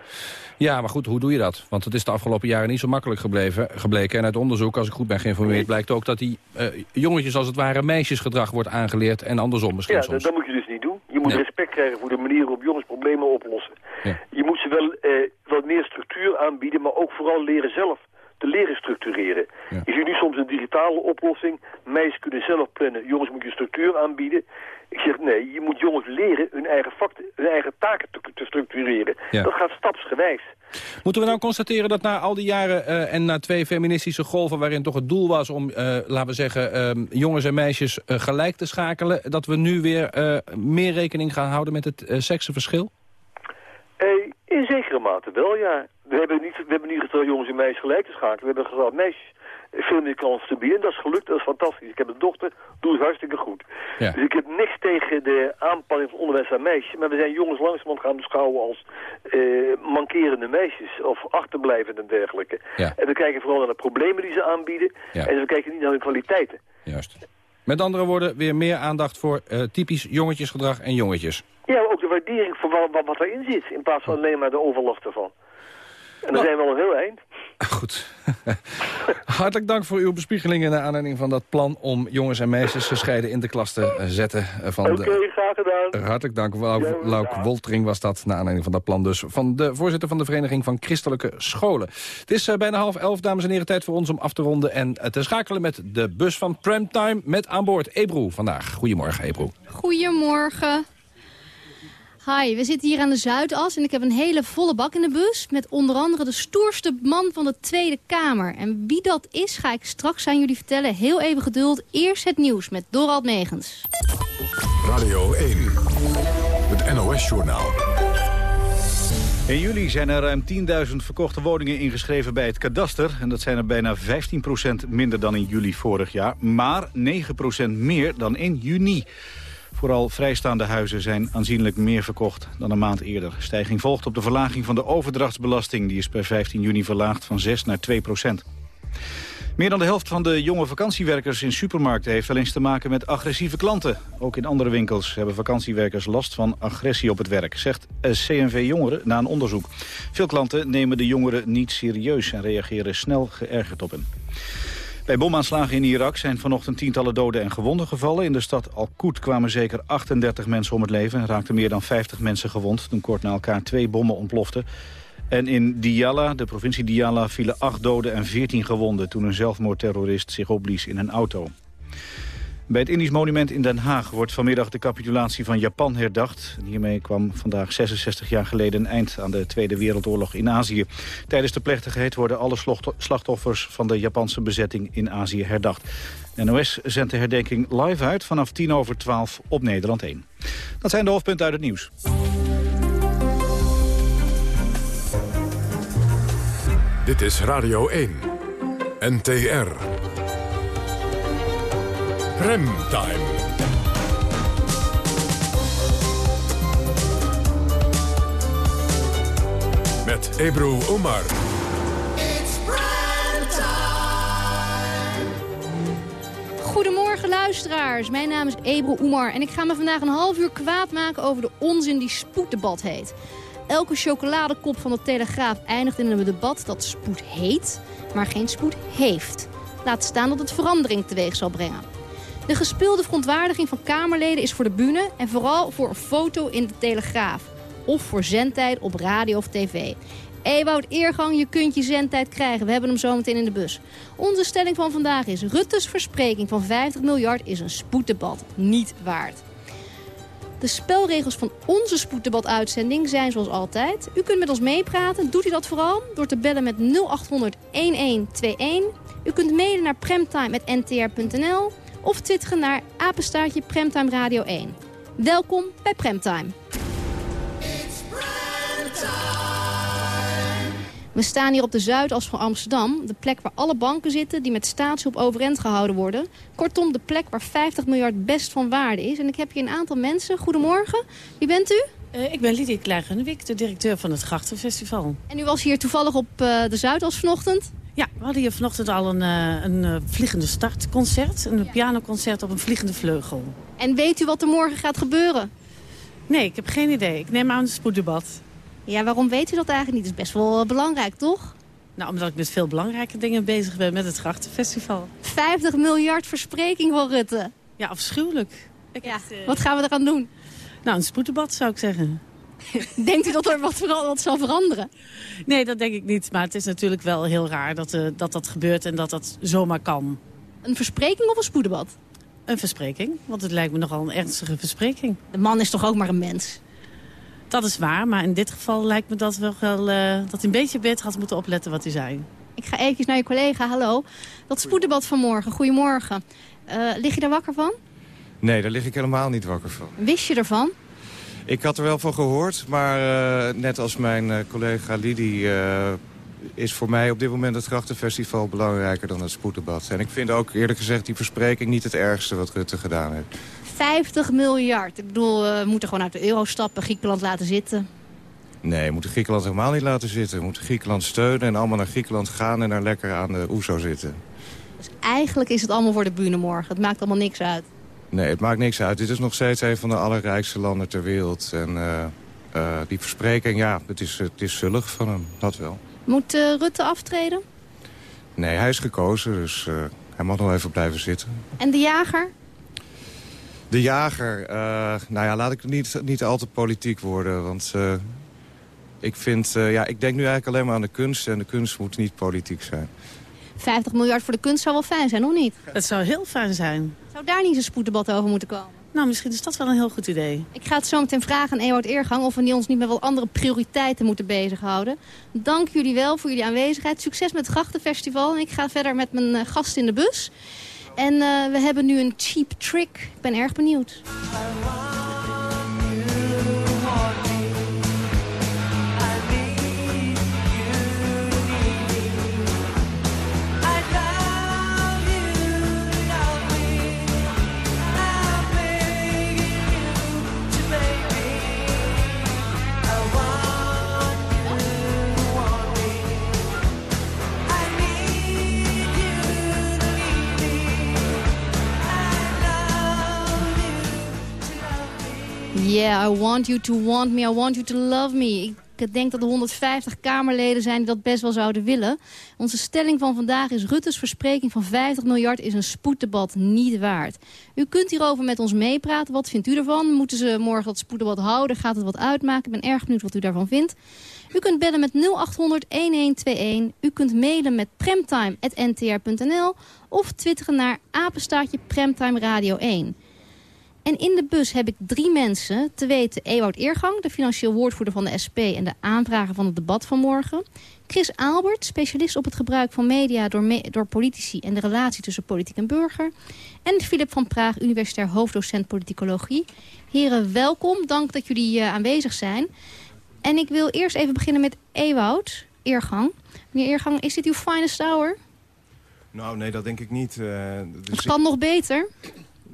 S4: ja, maar goed, hoe doe je dat? Want het is de afgelopen jaren niet zo makkelijk gebleven, gebleken. En uit onderzoek, als ik goed ben geïnformeerd, blijkt ook dat die eh, jongetjes als het ware meisjesgedrag wordt aangeleerd en andersom misschien
S15: Ja,
S4: soms.
S15: dat, moet je dus niet doen. Je moet
S4: Nee.
S15: respect krijgen voor de manier waarop jongens problemen oplossen.
S4: Ja.
S15: Je moet ze wel eh, wat meer structuur aanbieden, maar ook vooral leren zelf te leren structureren.
S4: Ja.
S15: Je ziet nu soms een digitale oplossing. Meisjes kunnen zelf plannen. Jongens moet je structuur aanbieden. Ik zeg nee, je moet jongens leren hun eigen, fakten, hun eigen taken te, te structureren.
S4: Ja.
S15: Dat gaat stapsgewijs.
S4: Moeten we nou constateren dat na al die jaren eh, en na twee feministische golven... waarin toch het doel was om, eh, laten we zeggen, ehm, jongens en meisjes eh, gelijk te schakelen... dat we nu weer meer rekening gaan houden met het seksenverschil?
S15: Eh, in zekere mate wel, ja. We hebben niet, we hebben niet jongens en meisjes gelijk te schakelen. We hebben getrouwd meisjes veel meer kans te bieden. Dat is gelukt, dat is fantastisch. Ik heb een dochter, doe het hartstikke goed.
S4: Ja.
S15: Dus ik heb niks tegen de aanpassing van onderwijs aan meisjes. Maar we zijn jongens langzamerhand gaan beschouwen als eh, mankerende meisjes. Of achterblijvend en dergelijke.
S4: Ja.
S15: En we kijken vooral naar de problemen die ze aanbieden.
S4: Ja.
S15: En we kijken niet naar hun kwaliteiten.
S4: Juist. Met andere woorden, weer meer aandacht voor eh, typisch jongetjesgedrag en jongetjes.
S15: Ja, ook de waardering van wat, wat, wat erin zit. In plaats van alleen maar de overlast ervan. En dan zijn we al heel eind.
S4: Goed. Hartelijk dank voor uw bespiegelingen naar aanleiding van dat plan... om jongens en meisjes gescheiden in de klas te zetten. Van
S15: Oké,
S4: de...
S15: graag gedaan.
S4: Hartelijk dank. Lau- Lauk Woltering was dat, naar aanleiding van dat plan dus. Van de voorzitter van de Vereniging van Christelijke Scholen. Het is eh, bijna half elf, dames en heren, tijd voor ons om af te ronden... en eh, te schakelen met de bus van Primetime met aan boord Ebro vandaag. Goedemorgen, Ebro.
S16: Goedemorgen. Hi, we zitten hier aan de Zuidas en ik heb een hele volle bak in de bus... met onder andere de stoerste man van de Tweede Kamer. En wie dat is, ga ik straks aan jullie vertellen. Heel even geduld. Eerst het nieuws met Dorald Megens.
S1: Radio 1. Het NOS-journaal.
S2: In juli zijn er ruim 10.000 verkochte woningen ingeschreven bij het kadaster. En dat zijn er bijna 15% minder dan in juli vorig jaar. Maar 9% meer dan in juni. Vooral vrijstaande huizen zijn aanzienlijk meer verkocht dan een maand eerder. Stijging volgt op de verlaging van de overdrachtsbelasting. Die is per 15 juni verlaagd van 6 naar 2 procent. Meer dan de helft van de jonge vakantiewerkers in supermarkten heeft wel eens te maken met agressieve klanten. Ook in andere winkels hebben vakantiewerkers last van agressie op het werk, zegt CNV Jongeren na een onderzoek. Veel klanten nemen de jongeren niet serieus en reageren snel geërgerd op hen. Bij bomaanslagen in Irak zijn vanochtend tientallen doden en gewonden gevallen. In de stad Al-Qud kwamen zeker 38 mensen om het leven... en raakten meer dan 50 mensen gewond toen kort na elkaar twee bommen ontploften. En in Diyala, de provincie Diyala, vielen 8 doden en 14 gewonden... toen een zelfmoordterrorist zich opblies in een auto. Bij het Indisch monument in Den Haag wordt vanmiddag de capitulatie van Japan herdacht. Hiermee kwam vandaag 66 jaar geleden een eind aan de Tweede Wereldoorlog in Azië. Tijdens de plechtigheid worden alle slachtoffers van de Japanse bezetting in Azië herdacht. NOS zendt de herdenking live uit vanaf 10 over 12 op Nederland 1. Dat zijn de hoofdpunten uit het nieuws.
S1: Dit is Radio 1. NTR. Remtime. Met Ebro Omar.
S16: Goedemorgen luisteraars, mijn naam is Ebro Oemar en ik ga me vandaag een half uur kwaad maken over de onzin die spoeddebat heet. Elke chocoladekop van de Telegraaf eindigt in een debat dat spoed heet, maar geen spoed heeft. Laat staan dat het verandering teweeg zal brengen. De gespeelde verontwaardiging van Kamerleden is voor de bühne en vooral voor een foto in de Telegraaf. Of voor zendtijd op radio of tv. Ewout Eergang, je kunt je zendtijd krijgen. We hebben hem zometeen in de bus. Onze stelling van vandaag is... Rutte's verspreking van 50 miljard is een spoeddebat niet waard. De spelregels van onze spoeddebat-uitzending zijn zoals altijd. U kunt met ons meepraten. Doet u dat vooral door te bellen met 0800 1121. U kunt mailen naar premtime.ntr.nl of twitteren naar apenstaartje Premtime Radio 1. Welkom bij Premtime. We staan hier op de Zuidas van Amsterdam. De plek waar alle banken zitten die met staatshulp overeind gehouden worden. Kortom, de plek waar 50 miljard best van waarde is. En ik heb hier een aantal mensen. Goedemorgen. Wie bent u?
S17: Uh, ik ben Lidie Klein-Gunnewik, de directeur van het Grachtenfestival.
S16: En u was hier toevallig op uh, de Zuidas vanochtend?
S17: Ja, we hadden hier vanochtend al een, uh, een vliegende startconcert. Een pianoconcert op een vliegende vleugel.
S16: En weet u wat er morgen gaat gebeuren?
S17: Nee, ik heb geen idee. Ik neem aan een spoeddebat.
S16: Ja, waarom weet u dat eigenlijk niet? Dat is best wel belangrijk, toch?
S17: Nou, omdat ik met veel belangrijke dingen bezig ben met het Grachtenfestival.
S16: 50 miljard verspreking van Rutte.
S17: Ja, afschuwelijk.
S16: Ja. Wat gaan we eraan doen?
S17: Nou, een spoeddebat zou ik zeggen.
S16: Denkt u dat er wat, wat zal veranderen?
S17: Nee, dat denk ik niet. Maar het is natuurlijk wel heel raar dat, uh, dat dat gebeurt en dat dat zomaar kan.
S16: Een verspreking of een spoeddebat?
S17: Een verspreking, want het lijkt me nogal een ernstige verspreking.
S16: De man is toch ook maar een mens?
S17: Dat is waar, maar in dit geval lijkt me dat, wel, uh, dat hij een beetje beter had moeten opletten wat hij zei.
S16: Ik ga even naar je collega, hallo. Dat spoeddebat van morgen, goedemorgen. Uh, lig je daar wakker van?
S18: Nee, daar lig ik helemaal niet wakker van.
S16: Wist je ervan?
S18: Ik had er wel van gehoord, maar uh, net als mijn uh, collega Lidie... is voor mij op dit moment het Grachtenfestival belangrijker dan het spoeddebat. En ik vind ook eerlijk gezegd die verspreking niet het ergste wat Rutte gedaan heeft.
S16: 50 miljard. Ik bedoel, we moeten gewoon uit de euro stappen, Griekenland laten zitten.
S18: Nee, we moeten Griekenland helemaal niet laten zitten. We moeten Griekenland steunen en allemaal naar Griekenland gaan... en daar lekker aan de OESO zitten.
S16: Dus eigenlijk is het allemaal voor de bühne morgen. Het maakt allemaal niks uit.
S18: Nee, het maakt niks uit. Dit is nog steeds een van de allerrijkste landen ter wereld. En uh, uh, die verspreking, ja, het is, het is zullig van hem. Dat wel.
S16: Moet eh, Rutte aftreden?
S18: Nee, hij is gekozen, dus eh, hij mag nog even blijven zitten.
S16: En de jager?
S18: De jager, eh, nou ja, laat ik niet, niet al te politiek worden. Want eh, ik vind, eh, ja, ik denk nu eigenlijk alleen maar aan de kunst. En de kunst moet niet politiek zijn.
S16: 50 miljard voor de kunst zou wel fijn zijn, of niet?
S17: Het zou heel fijn zijn.
S16: Zou daar niet een spoeddebat over moeten komen?
S17: Nou, misschien is dat wel een heel goed idee.
S16: Ik ga het zo meteen vragen aan Ewout Eergang... of we ons niet met wel andere prioriteiten moeten bezighouden. Dank jullie wel voor jullie aanwezigheid. Succes met het Grachtenfestival. En ik ga verder met mijn eh, gast in de bus. En eh, we hebben nu een cheap trick. Ik ben erg benieuwd. Yeah, I want you to want me, I want you to love me. Ik denk dat er 150 Kamerleden zijn die dat best wel zouden willen. Onze stelling van vandaag is... Rutte's verspreking van 50 miljard is een spoeddebat niet waard. U kunt hierover met ons meepraten. Wat vindt u ervan? Moeten ze morgen dat spoeddebat houden? Gaat het wat uitmaken? Ik ben erg benieuwd wat u daarvan vindt. U kunt bellen met 0800-1121. U kunt mailen met premtime.ntr.nl of twitteren naar apenstaatje Premtime Radio 1. En in de bus heb ik drie mensen, te weten Ewout Eergang... de financieel woordvoerder van de SP en de aanvrager van het debat van morgen. Chris Albert, specialist op het gebruik van media door, me door politici... en de relatie tussen politiek en burger. En Philip van Praag, universitair hoofddocent politicologie. Heren, welkom. Dank dat jullie uh, aanwezig zijn. En ik wil eerst even beginnen met Ewout Eergang. Meneer Eergang, is dit uw finest hour?
S19: Nou, nee, dat denk ik niet. Uh,
S16: dus het kan ik... nog beter?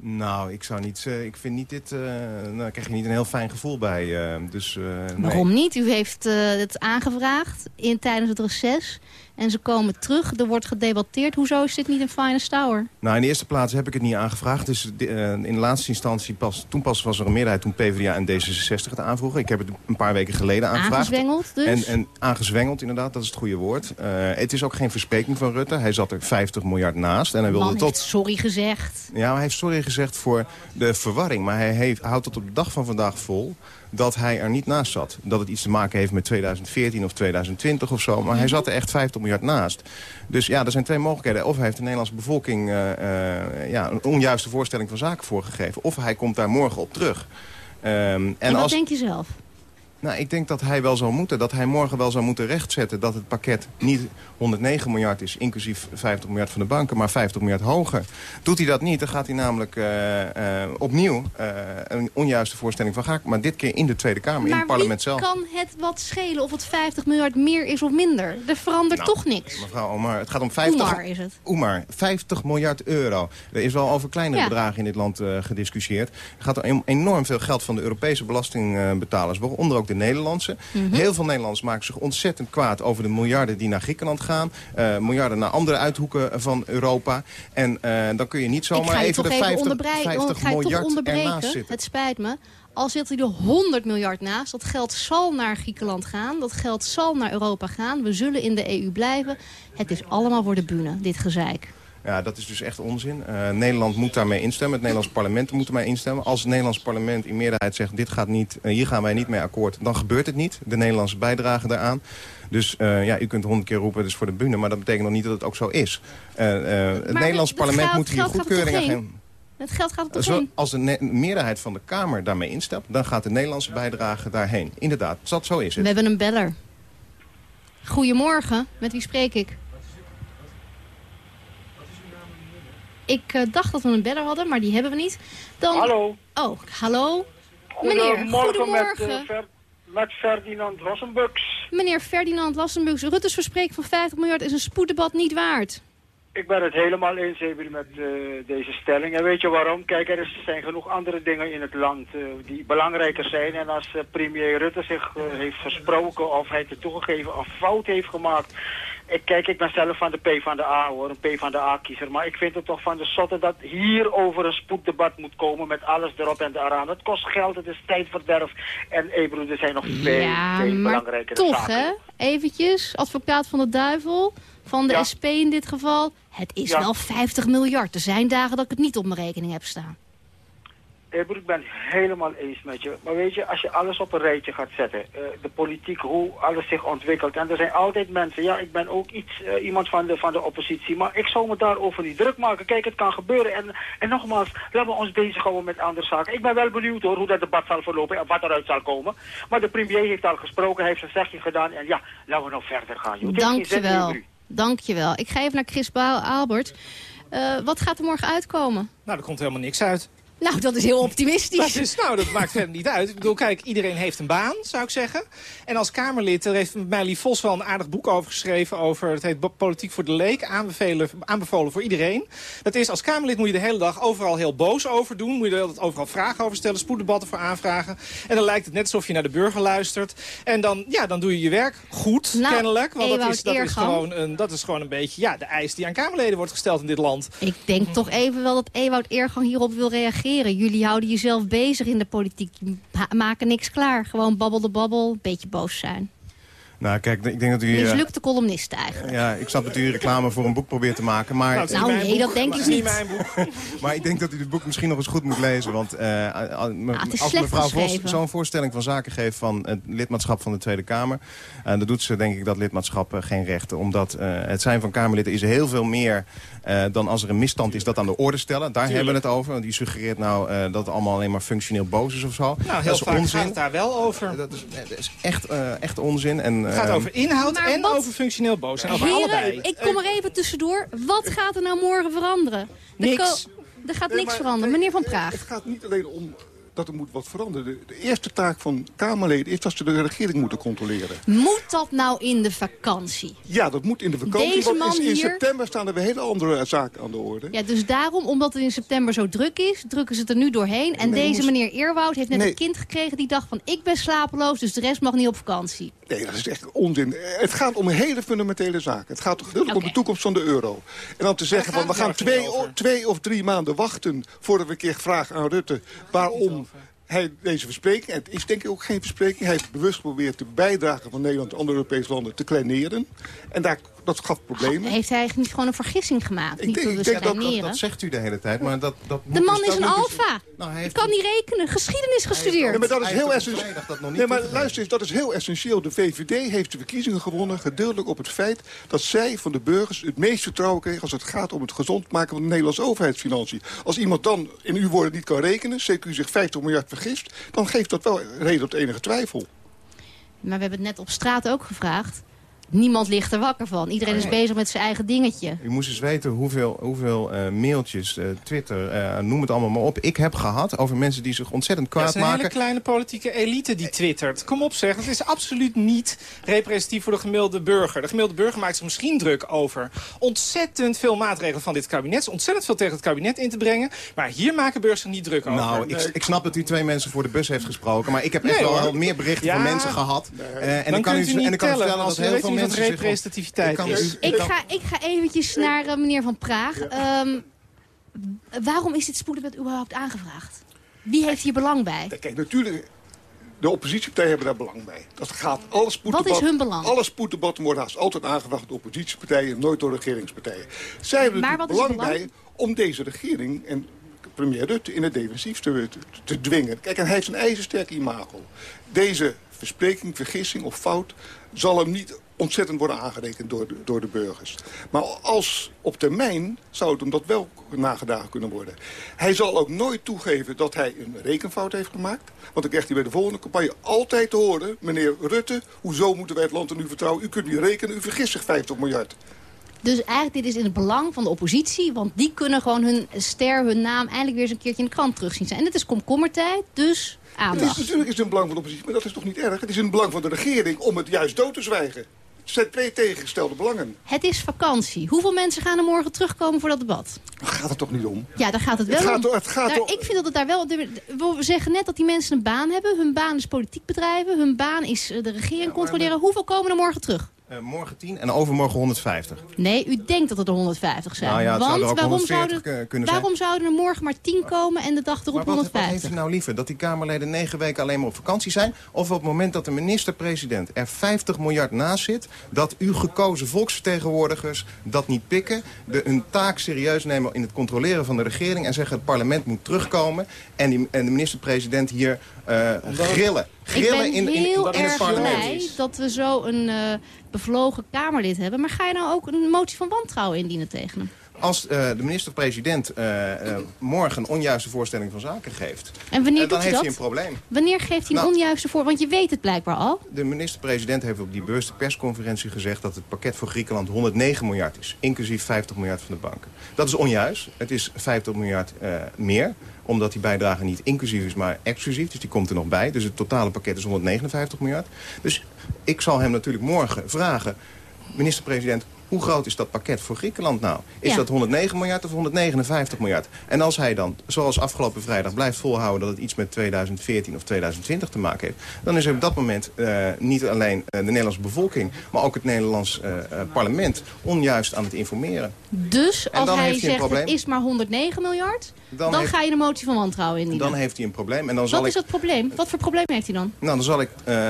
S19: Nou, ik zou niet. Uh, ik vind niet dit. Uh, nou, daar krijg je niet een heel fijn gevoel bij. Uh, dus,
S16: Waarom
S19: nee.
S16: niet? U heeft het aangevraagd in, tijdens het reces. En ze komen terug. Er wordt gedebatteerd. Hoezo is dit niet een fine tower?
S19: Nou, in de eerste plaats heb ik het niet aangevraagd. Dus in de laatste instantie pas. Toen pas was er een meerderheid toen PvdA en D66 het aanvroegen. Ik heb het een paar weken geleden aangevraagd.
S16: Aangezwengeld dus?
S19: En, en aangezwengeld inderdaad. Dat is het goede woord. het is ook geen verspreking van Rutte. Hij zat er 50 miljard naast. En hij wilde
S16: Man
S19: tot.
S16: sorry gezegd.
S19: Ja, hij heeft sorry gezegd voor de verwarring. Maar hij heeft, houdt tot op de dag van vandaag vol dat hij er niet naast zat. Dat het iets te maken heeft met 2014 of 2020 of zo. Maar hij zat er echt 50 miljard naast. Dus ja, er zijn twee mogelijkheden. Of hij heeft de Nederlandse bevolking uh, uh, ja, een onjuiste voorstelling van zaken voorgegeven. Of hij komt daar morgen op terug.
S16: Um, en, en wat als... denk je zelf?
S19: Nou, ik denk dat hij wel zou moeten. Dat hij morgen wel zou moeten rechtzetten dat het pakket niet 109 miljard is, inclusief 50 miljard van de banken, maar 50 miljard hoger. Doet hij dat niet, dan gaat hij namelijk uh, uh, opnieuw uh, een onjuiste voorstelling van zaken. Maar dit keer in de Tweede Kamer,
S16: maar
S19: in het parlement zelf.
S16: kan het wat schelen of het 50 miljard meer is of minder? Er verandert
S19: nou,
S16: toch niks.
S19: Mevrouw Omar, het gaat om 50...
S16: Oemar is het.
S19: Oemar, 50 miljard euro. Er is wel over kleinere ja. bedragen in dit land gediscussieerd. Er gaat om enorm veel geld van de Europese belastingbetalers, waaronder ook de Nederlandse. Mm -hmm. Heel veel Nederlanders maken zich ontzettend kwaad over de miljarden die naar Griekenland gaan. Uh, miljarden naar andere uithoeken van Europa. En uh, dan kun je niet zomaar
S16: je
S19: even de 50, 50 miljard ernaast zitten.
S16: Het spijt me. Al zit hij er 100 miljard naast. Dat geld zal naar Griekenland gaan. Dat geld zal naar Europa gaan. We zullen in de EU blijven. Het is allemaal voor de bühne, dit gezeik.
S19: Ja, dat is dus echt onzin. Uh, Nederland moet daarmee instemmen. Het Nederlands parlement moet ermee instemmen. Als het Nederlands parlement in meerderheid zegt... dit gaat niet, uh, hier gaan wij niet mee akkoord, dan gebeurt het niet. De Nederlandse bijdrage daaraan. Dus uh, ja, u kunt honderd keer roepen, het is voor de bühne. Maar dat betekent nog niet dat het ook zo is. het Nederlands parlement
S16: geld,
S19: moet hier goedkeuring aan geven.
S16: Het geld gaat er toch heen?
S19: Als de meerderheid van de Kamer daarmee instemt... dan gaat de Nederlandse bijdrage daarheen. Inderdaad, dat zo is het.
S16: We hebben een beller. Goedemorgen, met wie spreek ik? Ik uh, dacht dat we een beller hadden, maar die hebben we niet. Dan...
S20: Hallo.
S16: Oh, hallo.
S20: Goedemorgen
S16: Meneer, goedemorgen.
S20: Met, uh, Fer met Ferdinand Lassenbux.
S16: Meneer Ferdinand Lassenbux, Rutte's verspreking van 50 miljard is een spoeddebat niet waard.
S20: Ik ben het helemaal eens even met uh, deze stelling. En weet je waarom? Kijk, er zijn genoeg andere dingen in het land uh, die belangrijker zijn. En als uh, premier Rutte zich heeft versproken of hij heeft toegegeven of fout heeft gemaakt ik, kijk, ik ben zelf van de P van de A hoor, een P van de A-kiezer. Maar ik vind het toch van de zotte dat hier over een spoeddebat moet komen met alles erop en eraan. Het kost geld, het is tijdverderf. En broer, er zijn nog veel,
S16: Ja,
S20: veel
S16: maar
S20: belangrijkere
S16: toch
S20: zaken.
S16: hè, eventjes, advocaat van de duivel, van de
S20: Ja.
S16: SP in dit geval. Het is
S20: Ja.
S16: wel 50 miljard. Er zijn dagen dat ik het niet op mijn rekening heb staan.
S20: Broer, ik ben het helemaal eens met je. Maar weet je, als je alles op een rijtje gaat zetten, eh, de politiek, hoe alles zich ontwikkelt. En er zijn altijd mensen, ja, ik ben ook iets, eh, iemand van de, van de oppositie. Maar ik zou me daarover niet druk maken. Kijk, het kan gebeuren. En, en nogmaals, laten we ons bezighouden met andere zaken. Ik ben wel benieuwd hoor, hoe dat debat zal verlopen en wat eruit zal komen. Maar de premier heeft al gesproken, hij heeft zijn zegje gedaan. En ja, laten we nou verder gaan. joh. Meer,
S16: Dankjewel. Dankjewel. Ik ga even naar Chris Bouw, Albert. Eh, wat gaat er morgen uitkomen?
S21: Nou, er komt helemaal niks uit.
S16: Nou, dat is heel optimistisch.
S21: Is, nou, dat maakt verder niet uit. Ik bedoel, kijk, iedereen heeft een baan, zou ik zeggen. En als Kamerlid, er heeft Meili Vos wel een aardig boek over geschreven... over, het heet Politiek voor de Leek, aanbevelen, aanbevolen voor iedereen. Dat is, als Kamerlid moet je de hele dag overal heel boos over doen. Moet je er altijd overal vragen over stellen, spoeddebatten voor aanvragen. En dan lijkt het net alsof je naar de burger luistert. En dan, ja, dan doe je je werk goed,
S16: Nou,
S21: kennelijk. Want dat is, dat, is gewoon een, dat is gewoon een beetje ja, de eis die aan Kamerleden wordt gesteld in dit land.
S16: Ik denk toch even wel dat Ewout Eergang hierop wil reageren. Jullie houden jezelf bezig in de politiek. Ma- maken niks klaar. Gewoon babbel de babbel, beetje boos zijn.
S19: Nou, kijk, ik denk dat u... eh,
S16: Mislukte columnist eigenlijk.
S19: Ja, ik snap dat u reclame voor een boek probeert te maken, maar...
S16: Nou, Nou, niet mijn nee, boek. dat denk
S19: Maar-
S16: ik niet.
S19: maar ik denk dat u het boek misschien nog eens goed moet lezen. Want eh,
S16: Ah, is
S19: als mevrouw Vos zo'n voorstelling van zaken geeft van het lidmaatschap van de Tweede Kamer... eh, dan doet ze denk ik dat lidmaatschap eh, geen rechten. Omdat eh, het zijn van Kamerlid is heel veel meer eh, dan als er een misstand is dat aan de orde stellen. Daar hebben we het over. Want u suggereert nou eh, dat het allemaal alleen maar functioneel boos is of zo.
S21: Nou, heel
S19: dat is
S21: vaak
S19: onzin.
S21: gaat het daar wel over.
S19: Dat is, dat is echt, eh, echt onzin. En,
S21: Het gaat
S19: eh,
S21: over inhoud
S16: Maar
S21: en
S16: wat-
S21: over functioneel boos. zijn. over allebei.
S16: Ik kom er even tussendoor. Wat gaat er nou morgen veranderen? Er
S21: Niks.
S16: Er gaat
S22: Nee,
S16: niks
S22: maar-
S16: veranderen. Meneer Van Praag.
S22: Het gaat niet alleen om dat er moet wat veranderen. De, de eerste taak van Kamerleden is dat ze de regering moeten controleren.
S16: Moet dat nou in de vakantie?
S22: Ja, dat moet in de vakantie.
S16: Deze
S22: want
S16: man
S22: in, in
S16: hier-
S22: september staan er weer hele andere zaken aan de orde.
S16: Ja, dus daarom, omdat het in september zo druk is, drukken ze het er nu doorheen. En
S22: Nee,
S16: deze
S22: moest-
S16: meneer Eerwoud heeft net
S22: Nee.
S16: een kind gekregen die dacht van... ik ben slapeloos, dus de rest mag niet op vakantie.
S22: Nee, dat is echt onzin. Het gaat om een hele fundamentele zaak. Het gaat toch gedeeltelijk om de toekomst van de euro. En dan te zeggen van we gaan twee, twee of drie maanden wachten... voordat we een keer vragen aan Rutte waarom hij deze verspreking... het is denk ik ook geen verspreking... hij heeft bewust geprobeerd de bijdrage van Nederland en andere Europese landen te kleineren. En daar, dat gaf problemen.
S16: Heeft hij eigenlijk niet gewoon een vergissing gemaakt? niet
S19: denk- ik
S16: de
S19: denk dat-
S16: kleineren?
S19: Dat zegt u de hele tijd, maar dat, dat
S16: De
S19: moet
S16: man
S19: dus-
S16: is
S19: dat
S16: een
S19: dus-
S16: alfa.
S19: Nou, hij
S16: Ik kan niet rekenen. Geschiedenis gestudeerd.
S22: Nee, maar dat is heel essentieel.
S19: vrijdag dat nog niet
S22: Nee, maar luister eens, dat is heel essentieel. De VVD heeft de verkiezingen gewonnen, gedeeltelijk op het feit dat zij van de burgers het meest vertrouwen kregen als het gaat om het gezond maken van de Nederlandse overheidsfinanciën. Als iemand dan in uw woorden niet kan rekenen, CQ zich 50 miljard vergist, dan geeft dat wel reden tot enige twijfel.
S16: Maar we hebben het net op straat ook gevraagd. Niemand ligt er wakker van. Iedereen is bezig met zijn eigen dingetje.
S19: U moest eens weten hoeveel, hoeveel eh, mailtjes, eh, Twitter, eh, noem het allemaal maar op. Ik heb gehad over mensen die zich ontzettend
S21: Ja, het
S19: kwaad
S21: is een hele
S19: maken.
S21: kleine politieke elite die twittert. Kom op zeg, het is absoluut niet representatief voor de gemiddelde burger. De gemiddelde burger maakt zich misschien druk over ontzettend veel maatregelen van dit kabinet. Ontzettend veel tegen het kabinet in te brengen. Maar hier maken burgers zich niet druk over.
S19: Nou, ik, ik snap dat u twee mensen voor de bus heeft gesproken. Maar ik heb echt
S21: Nee,
S19: wel
S21: hoor.
S19: meer berichten
S21: Ja.
S19: van mensen gehad. Eh, en
S21: Dan
S19: kan
S21: kunt u niet
S19: en ik kan
S21: tellen,
S19: vertellen
S21: als
S19: dat heel veel mensen zich...
S21: representativiteit is.
S16: Ik ga, ik ga eventjes naar eh, meneer Van Praag. Ehm, waarom is dit spoeddebat überhaupt aangevraagd? Wie heeft hier belang bij?
S22: Kijk, natuurlijk, de oppositiepartijen hebben daar belang bij. Dat gaat alle spoeddebat,
S16: Wat is hun belang?
S22: Alle spoeddebatten worden haast altijd aangevraagd door oppositiepartijen, nooit door regeringspartijen. Zij hebben er belang? bij om deze regering en premier Rutte in het defensief te, te, te dwingen. Kijk, en hij heeft een ijzersterk imago. Deze verspreking, vergissing of fout zal hem niet ontzettend worden aangerekend door de, door de burgers. Maar als op termijn zou het hem dat wel nagedagen kunnen worden. Hij zal ook nooit toegeven dat hij een rekenfout heeft gemaakt. Want dan krijgt hij bij de volgende campagne altijd te horen... meneer Rutte, hoezo moeten wij het land in u vertrouwen? U kunt niet rekenen, u vergist zich 50 miljard.
S16: Dus eigenlijk dit is in het belang van de oppositie. Want die kunnen gewoon hun ster, hun naam eindelijk weer eens een keertje in de krant terugzien. zijn. En het is komkommertijd, dus
S22: Het is,
S16: aandacht.
S22: natuurlijk is het in het belang van de oppositie, maar dat is toch niet erg? Het is in het belang van de regering om het juist dood te zwijgen. Zijn twee tegengestelde belangen.
S16: Het is vakantie. Hoeveel mensen gaan er morgen terugkomen voor dat debat?
S22: Daar gaat het toch niet om?
S16: Ja, daar gaat het wel
S22: Het gaat
S16: om.
S22: het gaat
S16: Daar- Ik vind dat het daar wel... We zeggen net dat die mensen een baan hebben. Hun baan is politiek bedrijven. Hun baan is eh, de regering controleren. Hoeveel komen er morgen terug?
S19: Eh, morgen 10 en overmorgen 150.
S16: Nee, u denkt dat het er 150 zijn.
S19: Nou ja, het
S16: Want
S19: er ook
S16: waarom,
S19: 140
S16: zouden,
S19: kunnen zijn.
S16: waarom zouden er morgen maar 10 komen en de dag erop
S19: Maar wat, wat
S16: 150?
S19: heeft u nou liever? Dat die Kamerleden negen weken alleen maar op vakantie zijn? Of op het moment dat de minister-president er 50 miljard naast zit... dat uw gekozen volksvertegenwoordigers dat niet pikken... De, hun taak serieus nemen in het controleren van de regering... en zeggen het parlement moet terugkomen... en, die, en de minister-president hier eh, grillen.
S16: Ik ben
S19: in, in,
S16: heel
S19: in
S16: erg blij dat we zo een eh, bevlogen Kamerlid hebben. Maar ga je nou ook een motie van wantrouwen indienen tegen hem?
S19: Als eh, de minister-president eh, eh, morgen een onjuiste voorstelling van zaken geeft...
S16: En wanneer
S19: dan heeft
S16: dat?
S19: hij een probleem.
S16: Wanneer geeft hij een
S19: Nou.
S16: onjuiste voor? Want je weet het blijkbaar al.
S19: De minister-president heeft op die bewuste persconferentie gezegd... dat het pakket voor Griekenland 109 miljard is. Inclusief 50 miljard van de banken. Dat is onjuist. Het is 50 miljard meer. Omdat die bijdrage niet inclusief is, maar exclusief. Dus die komt er nog bij. Dus het totale pakket is 159 miljard. Dus ik zal hem natuurlijk morgen vragen... Minister-president, hoe groot is dat pakket voor Griekenland nou? Is
S16: Ja.
S19: dat 109 miljard of 159 miljard? En als hij dan, zoals afgelopen vrijdag, blijft volhouden... dat het iets met 2014 of 2020 te maken heeft... dan is er op dat moment eh, niet alleen eh, de Nederlandse bevolking... maar ook het Nederlands eh, parlement onjuist aan het informeren.
S16: Dus als hij zegt het is maar 109 miljard... Dan,
S19: Dan heeft-
S16: ga je de motie van wantrouwen indienen.
S19: Dan heeft hij een probleem. En dan zal
S16: Wat
S19: ik,
S16: is dat probleem? Wat voor probleem heeft hij dan?
S19: Nou, dan zal, ik,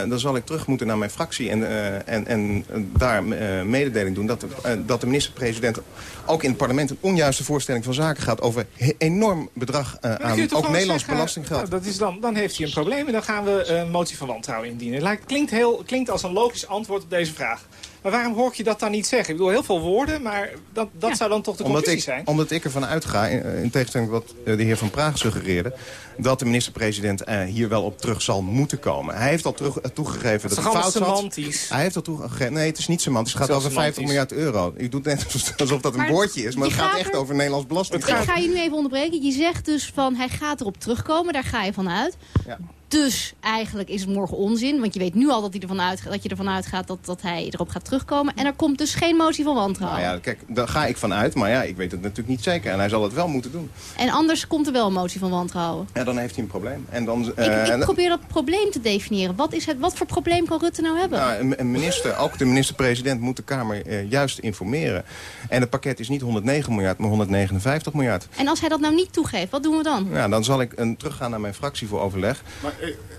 S19: dan zal ik terug moeten naar mijn fractie en, en, en daar mededeling doen... dat de, eh, dat de minister-president ook in het parlement een onjuiste voorstelling van zaken gaat... over enorm bedrag eh, aan ook Nederlands
S21: zeggen,
S19: belastinggeld.
S21: nou, dat is dan, dan heeft hij een probleem en dan gaan we een motie van wantrouwen indienen. Lijkt, klinkt, heel, klinkt als een logisch antwoord op deze vraag. Maar waarom hoor ik je dat dan niet zeggen? Ik bedoel, heel veel woorden, maar dat, dat zou dan toch de
S19: Omdat
S21: conclusie
S19: ik,
S21: zijn?
S19: omdat ik ervan uitga, in, in tegenstelling tot wat eh, de heer Van Praag suggereerde... dat de minister-president eh, hier wel op terug zal moeten komen. Hij heeft al terug, eh, toegegeven dat het fout zat.
S21: semantisch?
S19: Hij heeft al toegegeven... Nee, het is niet semantisch. Het gaat over
S21: wel
S19: 50 miljard euro. U doet net alsof dat een
S16: Maar
S19: woordje is, maar het gaat
S16: gaat
S19: echt
S16: er-
S19: over Nederlands belasting.
S16: Ik ga je nu even onderbreken. Je zegt dus van hij gaat erop terugkomen. Daar ga je van uit.
S19: Ja.
S16: Dus eigenlijk is het morgen onzin. Want je weet nu al dat, hij ervan uitgaat, dat je ervan uitgaat dat, dat hij erop gaat terugkomen. En er komt dus geen motie van wantrouwen.
S19: Nou ja, kijk, daar ga ik van uit. Maar ja, ik weet het natuurlijk niet zeker. En hij zal het wel moeten doen.
S16: En anders komt er wel een motie van wantrouwen.
S19: Ja, dan heeft hij een probleem. En dan,
S16: Ik,
S19: eh,
S16: ik
S19: en-
S16: probeer dat probleem te definiëren. Wat, is het, wat voor probleem kan Rutte nou hebben?
S19: Nou, een, een minister, ook de minister-president moet de Kamer eh, juist informeren. En het pakket is niet 109 miljard, maar 159 miljard.
S16: En als hij dat nou niet toegeeft, wat doen we dan?
S19: Ja, dan zal ik een, teruggaan naar mijn fractie voor overleg.
S22: Maar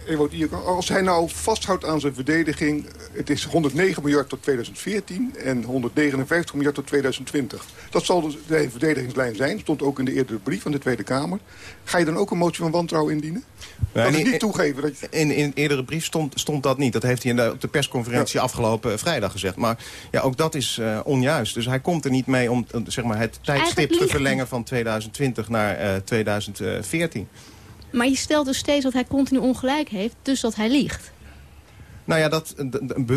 S22: eh, als hij nou vasthoudt aan zijn verdediging... het is 109 miljard tot 2014 en 159 miljard tot 2020. Dat zal dus de verdedigingslijn zijn. stond ook in de eerdere brief van de Tweede Kamer. Ga je dan ook een motie van wantrouwen indienen?
S19: Ja,
S22: dat is
S19: in-
S22: niet toegeven dat je...
S19: In, in een eerdere brief stond, stond dat niet. Dat heeft hij in de, op de persconferentie afgelopen eh, vrijdag gezegd. Maar ja, ook dat is eh, onjuist. Dus hij komt er niet mee om eh, zeg maar, het tijdstip te verlengen van 2020 naar eh, 2014.
S16: Maar je stelt dus steeds dat hij continu ongelijk heeft, dus dat hij liegt.
S19: Nou ja, dat,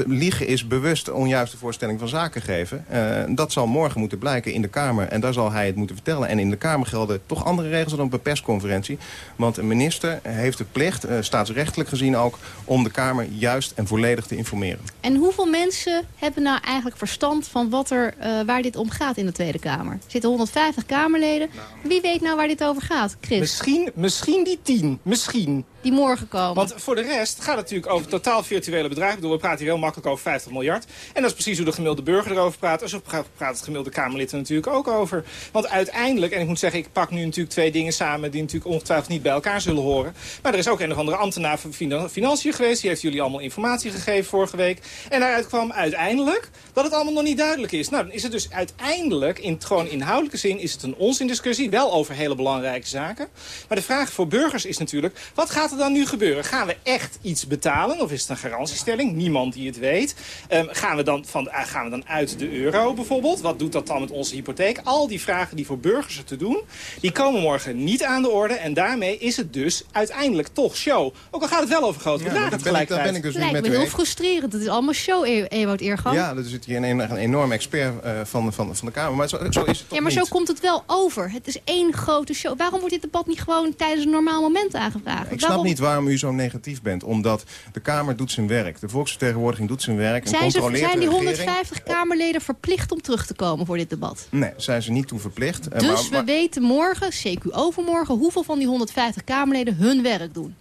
S19: liegen is bewust onjuiste voorstelling van zaken geven. Eh, dat zal morgen moeten blijken in de Kamer. En daar zal hij het moeten vertellen. En in de Kamer gelden toch andere regels dan op een persconferentie. Want een minister heeft de plicht, eh, staatsrechtelijk gezien ook... om de Kamer juist en volledig te informeren.
S16: En hoeveel mensen hebben nou eigenlijk verstand van wat er, eh, waar dit om gaat in de Tweede Kamer? Er zitten 150 Kamerleden. Wie weet nou waar dit over gaat? Chris,
S21: Misschien, misschien die tien. Misschien.
S16: Die morgen komen.
S21: Want voor de rest gaat het natuurlijk over totaal virtuele bedrijven. We praten hier heel makkelijk over 50 miljard. En dat is precies hoe de gemiddelde burger erover praat. En zo pra- praat het gemiddelde Kamerlid er natuurlijk ook over. Want uiteindelijk, en ik moet zeggen, ik pak nu natuurlijk twee dingen samen... die natuurlijk ongetwijfeld niet bij elkaar zullen horen. Maar er is ook een of andere ambtenaar van Finan- Financiën geweest. Die heeft jullie allemaal informatie gegeven vorige week. En daaruit kwam uiteindelijk dat het allemaal nog niet duidelijk is. Nou, dan is het dus uiteindelijk, in het gewoon inhoudelijke zin... is het een onzindiscussie, wel over hele belangrijke zaken. Maar de vraag voor burgers is natuurlijk... wat gaat er dan nu gebeuren? Gaan we echt iets betalen? Of is het een garantiestelling? Niemand die het weet. Ehm, gaan, we dan van, eh, gaan we dan uit de euro bijvoorbeeld? Wat doet dat dan met onze hypotheek? Al die vragen die voor burgers er te doen... die komen morgen niet aan de orde. En daarmee is het dus uiteindelijk toch show. Ook al gaat het wel over grote
S19: Ja,
S21: bedragen
S19: daar ben ik- daar
S21: tegelijkertijd.
S19: ben ik dus niet met
S16: me heel frustrerend. Het is allemaal show, E- Ewout Eergang.
S19: Ja, er zit hier een, een enorme expert eh, van, van, van de Kamer. Maar zo, zo is het toch
S16: Ja, maar
S19: niet.
S16: zo komt het wel over. Het is één grote show. Waarom wordt dit debat niet gewoon tijdens een normaal moment aangevraagd?
S19: Ik snap
S16: Waarom
S19: niet waarom u zo negatief bent. Omdat de Kamer doet zijn werk. De volksvertegenwoordiging doet zijn werk. En
S16: zijn, ze,
S19: controleert
S16: zijn die
S19: regering.
S16: 150 Kamerleden verplicht om terug te komen voor dit debat?
S19: Nee, zijn ze niet toe verplicht. Eh,
S16: Dus
S19: maar-
S16: we weten morgen, CQ overmorgen, hoeveel van die 150 Kamerleden hun werk doen.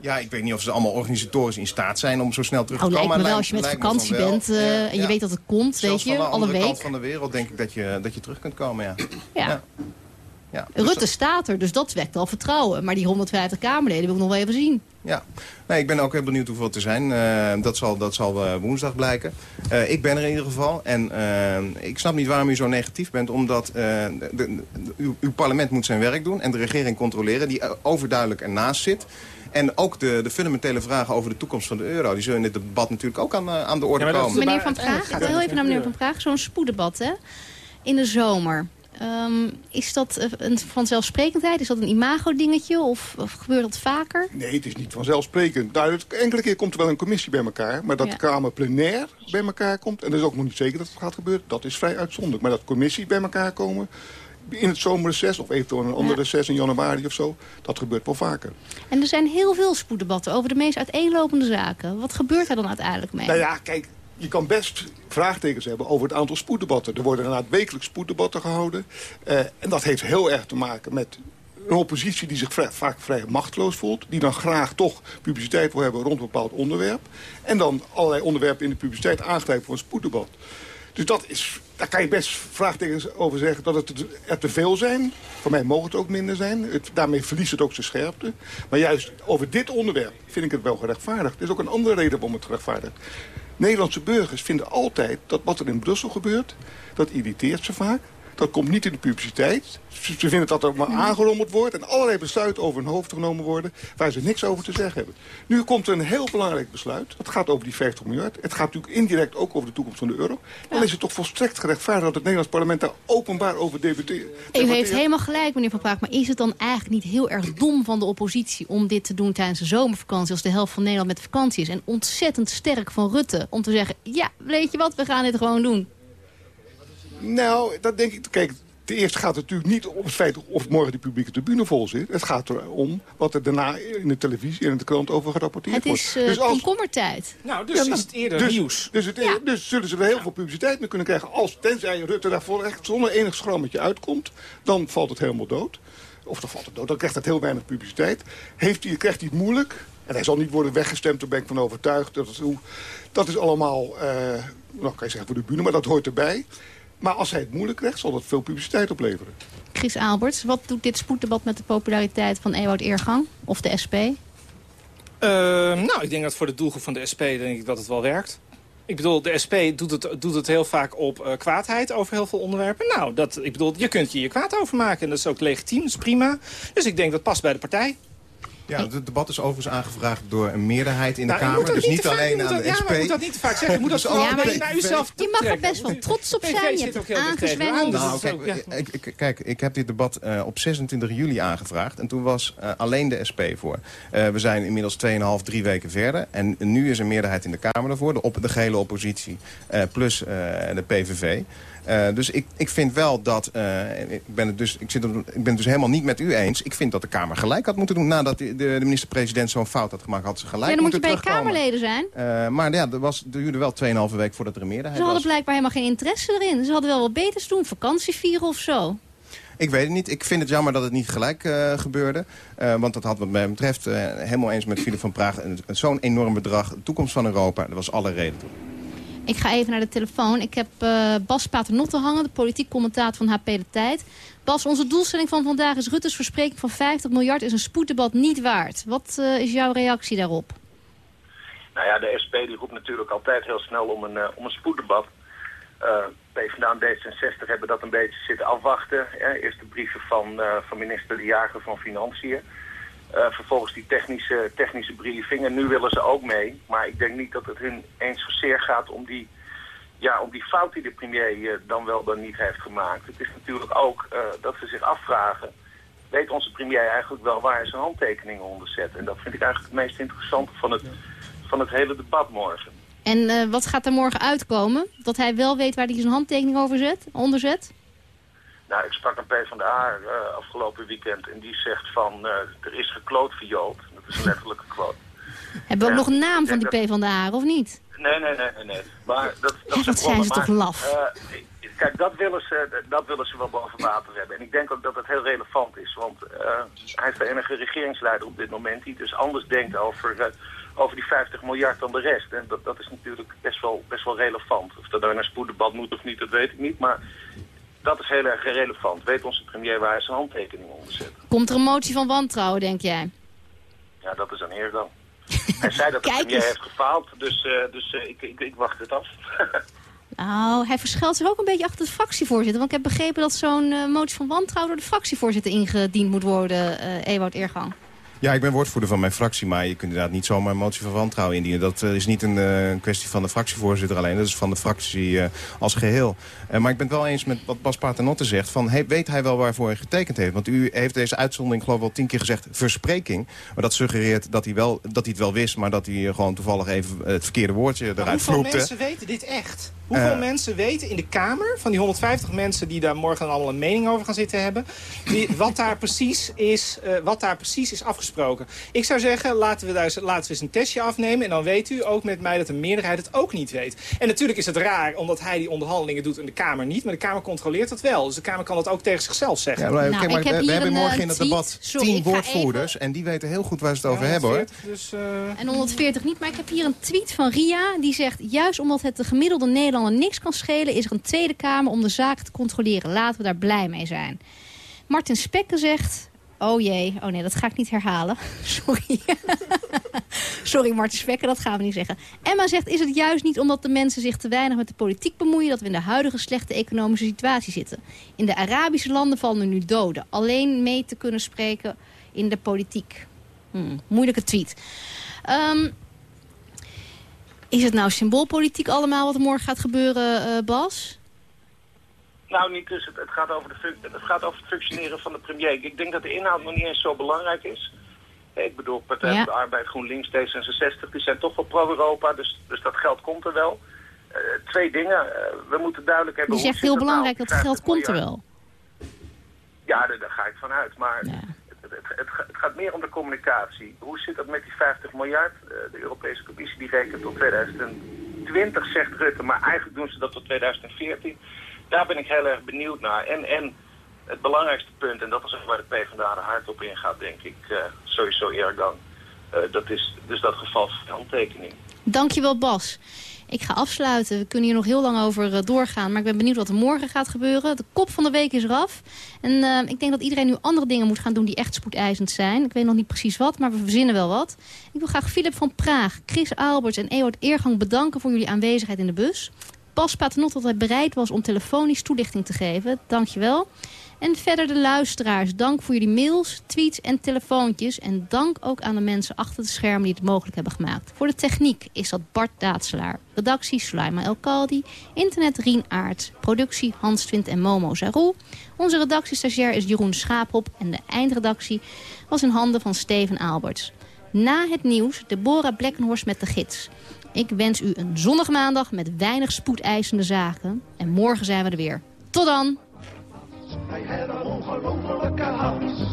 S19: Ja, ik weet niet of ze allemaal organisatorisch in staat zijn om zo snel terug te
S16: Nou,
S19: komen. maar
S16: wel als je met vakantie bent eh,
S19: Ja,
S16: en je
S19: ja.
S16: weet dat het komt,
S19: Zelfs
S16: weet je, alle week.
S19: van de wereld denk ik dat je, dat je terug kunt komen, ja.
S16: Ja.
S19: Ja, dus
S16: Rutte staat er, dus dat wekt al vertrouwen. Maar die 150 Kamerleden wil ik nog wel even zien.
S19: Ja, nee, ik ben ook heel benieuwd hoeveel er zijn. Eh, dat zal, dat zal eh, woensdag blijken. Eh, ik ben er in ieder geval. En ik snap niet waarom u zo negatief bent. Omdat eh, de- de- uw, uw parlement moet zijn werk doen. En de regering controleren. Die overduidelijk ernaast zit. En ook de, de fundamentele vragen over de toekomst van de euro. Die zullen in dit debat natuurlijk ook aan, aan de orde
S21: Ja,
S19: komen.
S16: Meneer Van Praag, heel even naar meneer Van Praag. Zo'n spoeddebat, hè? In de zomer. Ehm, is dat een vanzelfsprekendheid? Is dat een imago-dingetje? Of, of gebeurt dat vaker?
S22: Nee, het is niet vanzelfsprekend. Nou, het- enkele keer komt er wel een commissie bij elkaar. Maar dat
S16: Ja.
S22: de Kamer plenair bij elkaar komt... en dat is ook nog niet zeker dat het gaat gebeuren... dat is vrij uitzonderlijk. Maar dat commissie bij elkaar komen... in het zomerreces of eventueel een andere reces in januari of zo... dat gebeurt wel vaker.
S16: En er zijn heel veel spoeddebatten over de meest uiteenlopende zaken. Wat gebeurt er dan uiteindelijk mee?
S22: Nou ja, kijk, je kan best vraagtekens hebben over het aantal spoeddebatten. Er worden inderdaad wekelijks spoeddebatten gehouden. Eh, en dat heeft heel erg te maken met een oppositie die zich vaak vrij machteloos voelt. Die dan graag toch publiciteit wil hebben rond een bepaald onderwerp. En dan allerlei onderwerpen in de publiciteit aangrijpen voor een spoeddebat. Dus dat is, daar kan je best vraagtekens over zeggen dat het er te veel zijn. Voor mij mogen het ook minder zijn. Het, daarmee verliest het ook zijn scherpte. Maar juist over dit onderwerp vind ik het wel gerechtvaardigd. Er is ook een andere reden waarom het gerechtvaardigd Nederlandse burgers vinden altijd dat wat er in Brussel gebeurt... dat irriteert ze vaak. Dat komt niet in de publiciteit. Ze vinden dat er maar aangerommeld wordt... en allerlei besluiten over hun hoofd genomen worden... waar ze niks over te zeggen hebben. Nu komt er een heel belangrijk besluit. Dat gaat over die 50 miljard. Het gaat natuurlijk indirect ook over de toekomst van de euro. Dan is het toch volstrekt gerechtvaardigd... dat het Nederlands parlement daar openbaar over debatteert.
S16: U heeft helemaal gelijk, meneer Van Praag. Maar is het dan eigenlijk niet heel erg dom van de oppositie... om dit te doen tijdens de zomervakantie... als de helft van Nederland met vakantie is? En ontzettend sterk van Rutte om te zeggen... ja, weet je wat, we gaan dit gewoon doen.
S22: Nou, dat denk ik... Kijk, ten eerste gaat het natuurlijk niet om het feit of morgen die publieke tribune vol zit. Het gaat erom wat er daarna in de televisie en in de krant over gerapporteerd
S16: Het
S22: wordt.
S16: is eh komkommertijd.
S21: Nou, dus
S22: Ja,
S21: is het eerder
S22: dus,
S21: nieuws.
S22: Dus, het, dus zullen ze er heel veel publiciteit mee kunnen krijgen. Als, tenzij Rutte daarvoor echt zonder enig schrammetje uitkomt, dan valt het helemaal dood. Of dan valt het dood, dan krijgt het heel weinig publiciteit. Heeft hij, krijgt hij het moeilijk, en hij zal niet worden weggestemd, daar ben ik van overtuigd. Dat is, hoe, dat is allemaal, eh, nou kan je zeggen voor de bühne, maar dat hoort erbij. Maar als hij het moeilijk krijgt, zal dat veel publiciteit opleveren.
S16: Chris Alberts, wat doet dit spoeddebat met de populariteit van Ewout Eergang? Of de SP?
S21: Eh, nou, ik denk dat voor de doelgroep van de SP denk ik dat het wel werkt. Ik bedoel, de SP doet het, doet het heel vaak op eh, kwaadheid over heel veel onderwerpen. Nou, dat, ik bedoel, je kunt je je kwaad over maken. En dat is ook legitiem, dat is prima. Dus ik denk dat past bij de partij.
S19: Ja, het debat is overigens aangevraagd door een meerderheid in de
S21: Nou,
S19: Kamer.
S21: dat
S19: Dus
S21: niet
S19: alleen aan
S21: dat-
S19: de
S21: ja,
S19: SP.
S21: maar je moet dat niet te vaak zeggen. Je moet dat
S19: Dus
S21: naar-
S19: de
S21: naar
S19: PVV.
S21: uzelf
S16: Je mag er best wel trots op zijn. Je
S21: zit
S16: hebt het aangezwengeld.
S21: aan,
S19: Nou, kijk,
S21: dat ja.
S19: ik, ik- kijk, ik heb dit debat eh, op 26 juli aangevraagd. En toen was eh, alleen de SP voor. Eh, we zijn inmiddels 2,5, 3 weken verder. En nu is er meerderheid in de Kamer ervoor. De, op, de gehele oppositie eh, plus eh, de PVV. Eh, dus ik, ik vind wel dat... eh, ik, ben het dus, ik, zit, er- ik ben het dus helemaal niet met u eens. Ik vind dat de Kamer gelijk had moeten doen. Nadat de, de, de minister-president zo'n fout had gemaakt... had ze gelijk
S16: Ja, dan moet je bij. Kamerleden zijn.
S19: Eh, maar ja, er, was, er duurde wel 2,5 week voordat er een meerderheid
S16: Ze
S19: was.
S16: hadden blijkbaar helemaal geen interesse erin. Ze hadden wel wat beters doen, vakantie vieren of zo.
S19: Ik weet het niet. Ik vind het jammer dat het niet gelijk eh, gebeurde. Eh, want dat had wat mij betreft, helemaal eens met Philip van Praag... zo'n enorm bedrag, de toekomst van Europa, daar was alle reden toe.
S16: Ik ga even naar de telefoon. Ik heb eh, Bas Paternotte hangen, de politiek commentator van HP De Tijd. Bas, onze doelstelling van vandaag is Rutte's verspreking van 50 miljard is een spoeddebat niet waard. Wat eh, is jouw reactie daarop?
S23: Nou ja, de SP die roept natuurlijk altijd heel snel om een, eh, om een spoeddebat. PvdA en D66 hebben dat een beetje zitten afwachten. Hè. Eerst de brieven van, van minister De Jager van Financiën. Eh, vervolgens die technische, technische briefing. En nu willen ze ook mee. Maar ik denk niet dat het hun eens zozeer gaat om die, ja, om die fout die de premier eh, dan wel dan niet heeft gemaakt. Het is natuurlijk ook eh, dat ze zich afvragen... weet onze premier eigenlijk wel waar hij zijn handtekeningen onder zet? En dat vind ik eigenlijk het meest interessante van het, van het hele debat morgen.
S16: En wat gaat er morgen uitkomen? Dat hij wel weet waar hij zijn handtekening over zet, onder zet?
S23: Nou, ik sprak een PvdA uh, afgelopen weekend en die zegt van uh, er is gekloot vioot. Dat is een letterlijke quote.
S16: Hebben we ook nog een naam van die PvdA, of niet?
S23: Nee, nee, nee, nee. nee. Maar dat, dat
S16: Ja, zijn ze toch laf.
S23: Uh, Kijk, dat willen, ze, dat willen ze wel boven water hebben. En ik denk ook dat het heel relevant is. Want hij is de enige regeringsleider op dit moment die dus anders denkt over, over die 50 miljard dan de rest. En dat, dat is natuurlijk best wel, best wel relevant. Of dat nou een spoeddebat moet of niet, dat weet ik niet. Maar dat is heel erg relevant. Weet onze premier waar hij zijn handtekening onder zet?
S16: Komt er een motie van wantrouwen, denk jij?
S23: Ja, dat is aan eer dan. hij zei dat de premier heeft gefaald, dus, uh, dus ik, ik, ik wacht het af.
S16: Nou, hij verschuilt zich ook een beetje achter de fractievoorzitter. Want ik heb begrepen dat zo'n uh, motie van wantrouwen door de fractievoorzitter ingediend moet worden, Ewout Eergang.
S19: Ja, ik ben woordvoerder van mijn fractie, maar je kunt inderdaad niet zomaar een motie van wantrouwen indienen. Dat uh, is niet een, uh, een, kwestie van de fractievoorzitter alleen, dat is van de fractie uh, als geheel. maar ik ben het wel eens met wat Bas Paternotte zegt, van hey, weet hij wel waarvoor hij getekend heeft? Want u heeft deze uitzondering geloof ik wel tien keer gezegd, verspreking. Maar dat suggereert dat hij, wel, dat hij het wel wist, maar dat hij gewoon toevallig even het verkeerde woordje eruit vloekte.
S21: Hoeveel mensen weten dit echt? Hoeveel mensen weten in de Kamer, van die 150 mensen die daar morgen allemaal een mening over gaan zitten hebben, die, wat, daar precies is, uh, wat daar precies is afgesproken? Ik zou zeggen, laten we, daar, laten we eens een testje afnemen en dan weet u ook met mij dat de meerderheid het ook niet weet. En natuurlijk is het raar, omdat hij die onderhandelingen doet en de Kamer niet, maar de Kamer controleert dat wel. Dus de Kamer kan dat ook tegen zichzelf zeggen.
S19: Ja, maar,
S21: nou,
S19: kijk, maar
S21: heb
S19: we, we hebben morgen
S21: een,
S19: in het debat
S21: Sorry,
S19: tien woordvoerders
S21: even...
S19: en die weten heel goed waar ze het over hebben hoor.
S21: Dus, uh...
S16: En 140 niet, maar ik heb hier een tweet van Ria die zegt, juist omdat het de gemiddelde Nederlander niks kan schelen is er een Tweede Kamer om de zaak te controleren. Laten we daar blij mee zijn. Martin Spekke zegt... Oh jee, oh nee, dat ga ik niet herhalen. Sorry. Sorry Martin Spekke, dat gaan we niet zeggen. Emma zegt, is het juist niet omdat de mensen zich te weinig met de politiek bemoeien... dat we in de huidige slechte economische situatie zitten? In de Arabische landen vallen er nu doden. Alleen mee te kunnen spreken in de politiek. Hmm, moeilijke tweet. Um, is het nou symboolpolitiek allemaal wat er morgen gaat gebeuren, uh, Bas?
S23: Nou, niet dus. Het, het, gaat over de, het gaat over het functioneren van de premier. Ik denk dat de inhoud nog niet eens zo belangrijk is. Ik bedoel, Partij ja. van de Arbeid, GroenLinks, D66, die zijn toch wel pro-Europa, dus, dus dat geld komt er wel. Uh, twee dingen. Uh, we moeten duidelijk hebben...
S16: Je zegt heel belangrijk dat het geld komt er wel.
S23: Ja, daar, daar ga ik vanuit. Maar ja. Het, gaat meer om de communicatie. Hoe zit dat met die 50 miljard? Uh, de Europese Commissie die rekent tot 2020, zegt Rutte, maar eigenlijk doen ze dat tot 2014. Daar ben ik heel erg benieuwd naar. En, en het belangrijkste punt, en dat is waar de PvdA er hard op ingaat, denk ik, uh, sowieso Erdogan. Uh, dat is dus dat geval van handtekening.
S16: Dankjewel Bas. Ik ga afsluiten. We kunnen hier nog heel lang over uh, doorgaan. Maar ik ben benieuwd wat er morgen gaat gebeuren. De kop van de week is eraf. En uh, ik denk dat iedereen nu andere dingen moet gaan doen die echt spoedeisend zijn. Ik weet nog niet precies wat, maar we verzinnen wel wat. Ik wil graag Philip van Praag, Chris Alberts en Ewout Eergang bedanken voor jullie aanwezigheid in de bus. Bas Paternotte dat hij bereid was om telefonisch toelichting te geven. Dankjewel. En verder de luisteraars. Dank voor jullie mails, tweets en telefoontjes. En dank ook aan de mensen achter de schermen die het mogelijk hebben gemaakt. Voor de techniek is dat Bart Daatselaar. Redactie Sulaima El Kaldi. Internet Rien Aert. Productie Hans Twint en Momo Zarou. Onze redactiestagiair is Jeroen Schaaphop. En de eindredactie was in handen van Steven Alberts. Na het nieuws Deborah Blekkenhorst met de gids. Ik wens u een zonnige maandag met weinig spoedeisende zaken. En morgen zijn we er weer. Tot dan!
S24: Wij hebben ongelofelijke haast.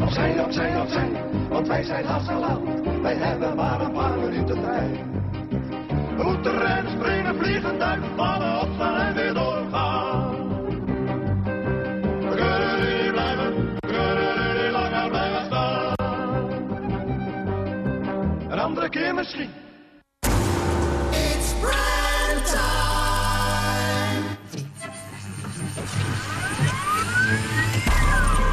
S24: Opzij, opzij, opzij, want wij zijn Hassaland. Wij hebben maar een paar minuten tijd. We moeten rennen, springen, vliegen, duiken, vallen, opstaan en weer doorgaan. We kunnen hier blijven, we kunnen hier langer blijven staan. Een andere keer misschien.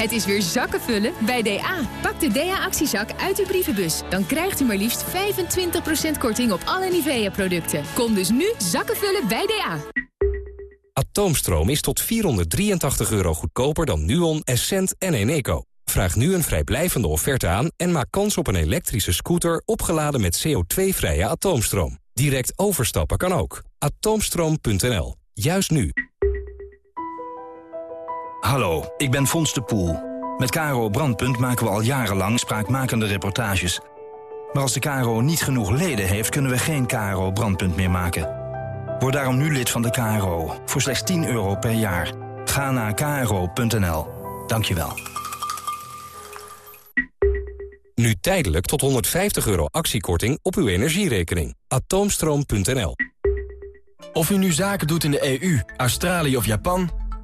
S25: Het is weer zakken vullen bij DA. Pak de DA-actiezak uit uw brievenbus. Dan krijgt u maar liefst 25% korting op alle Nivea-producten. Kom dus nu zakken vullen bij DA.
S26: Atoomstroom is tot 483 euro goedkoper dan Nuon, Essent en Eneco. Vraag nu een vrijblijvende offerte aan en maak kans op een elektrische scooter opgeladen met CO2-vrije atoomstroom. Direct overstappen kan ook. Atoomstroom.nl. Juist nu.
S27: Hallo, ik ben Fons de Poel. Met KRO Brandpunt maken we al jarenlang spraakmakende reportages. Maar als de KRO niet genoeg leden heeft, kunnen we geen KRO Brandpunt meer maken. Word daarom nu lid van de KRO, voor slechts 10 euro per jaar. Ga naar kro.nl. Dank je wel.
S26: Nu tijdelijk tot 150 euro actiekorting op uw energierekening. Atoomstroom.nl
S28: Of u nu zaken doet in de EU, Australië of Japan...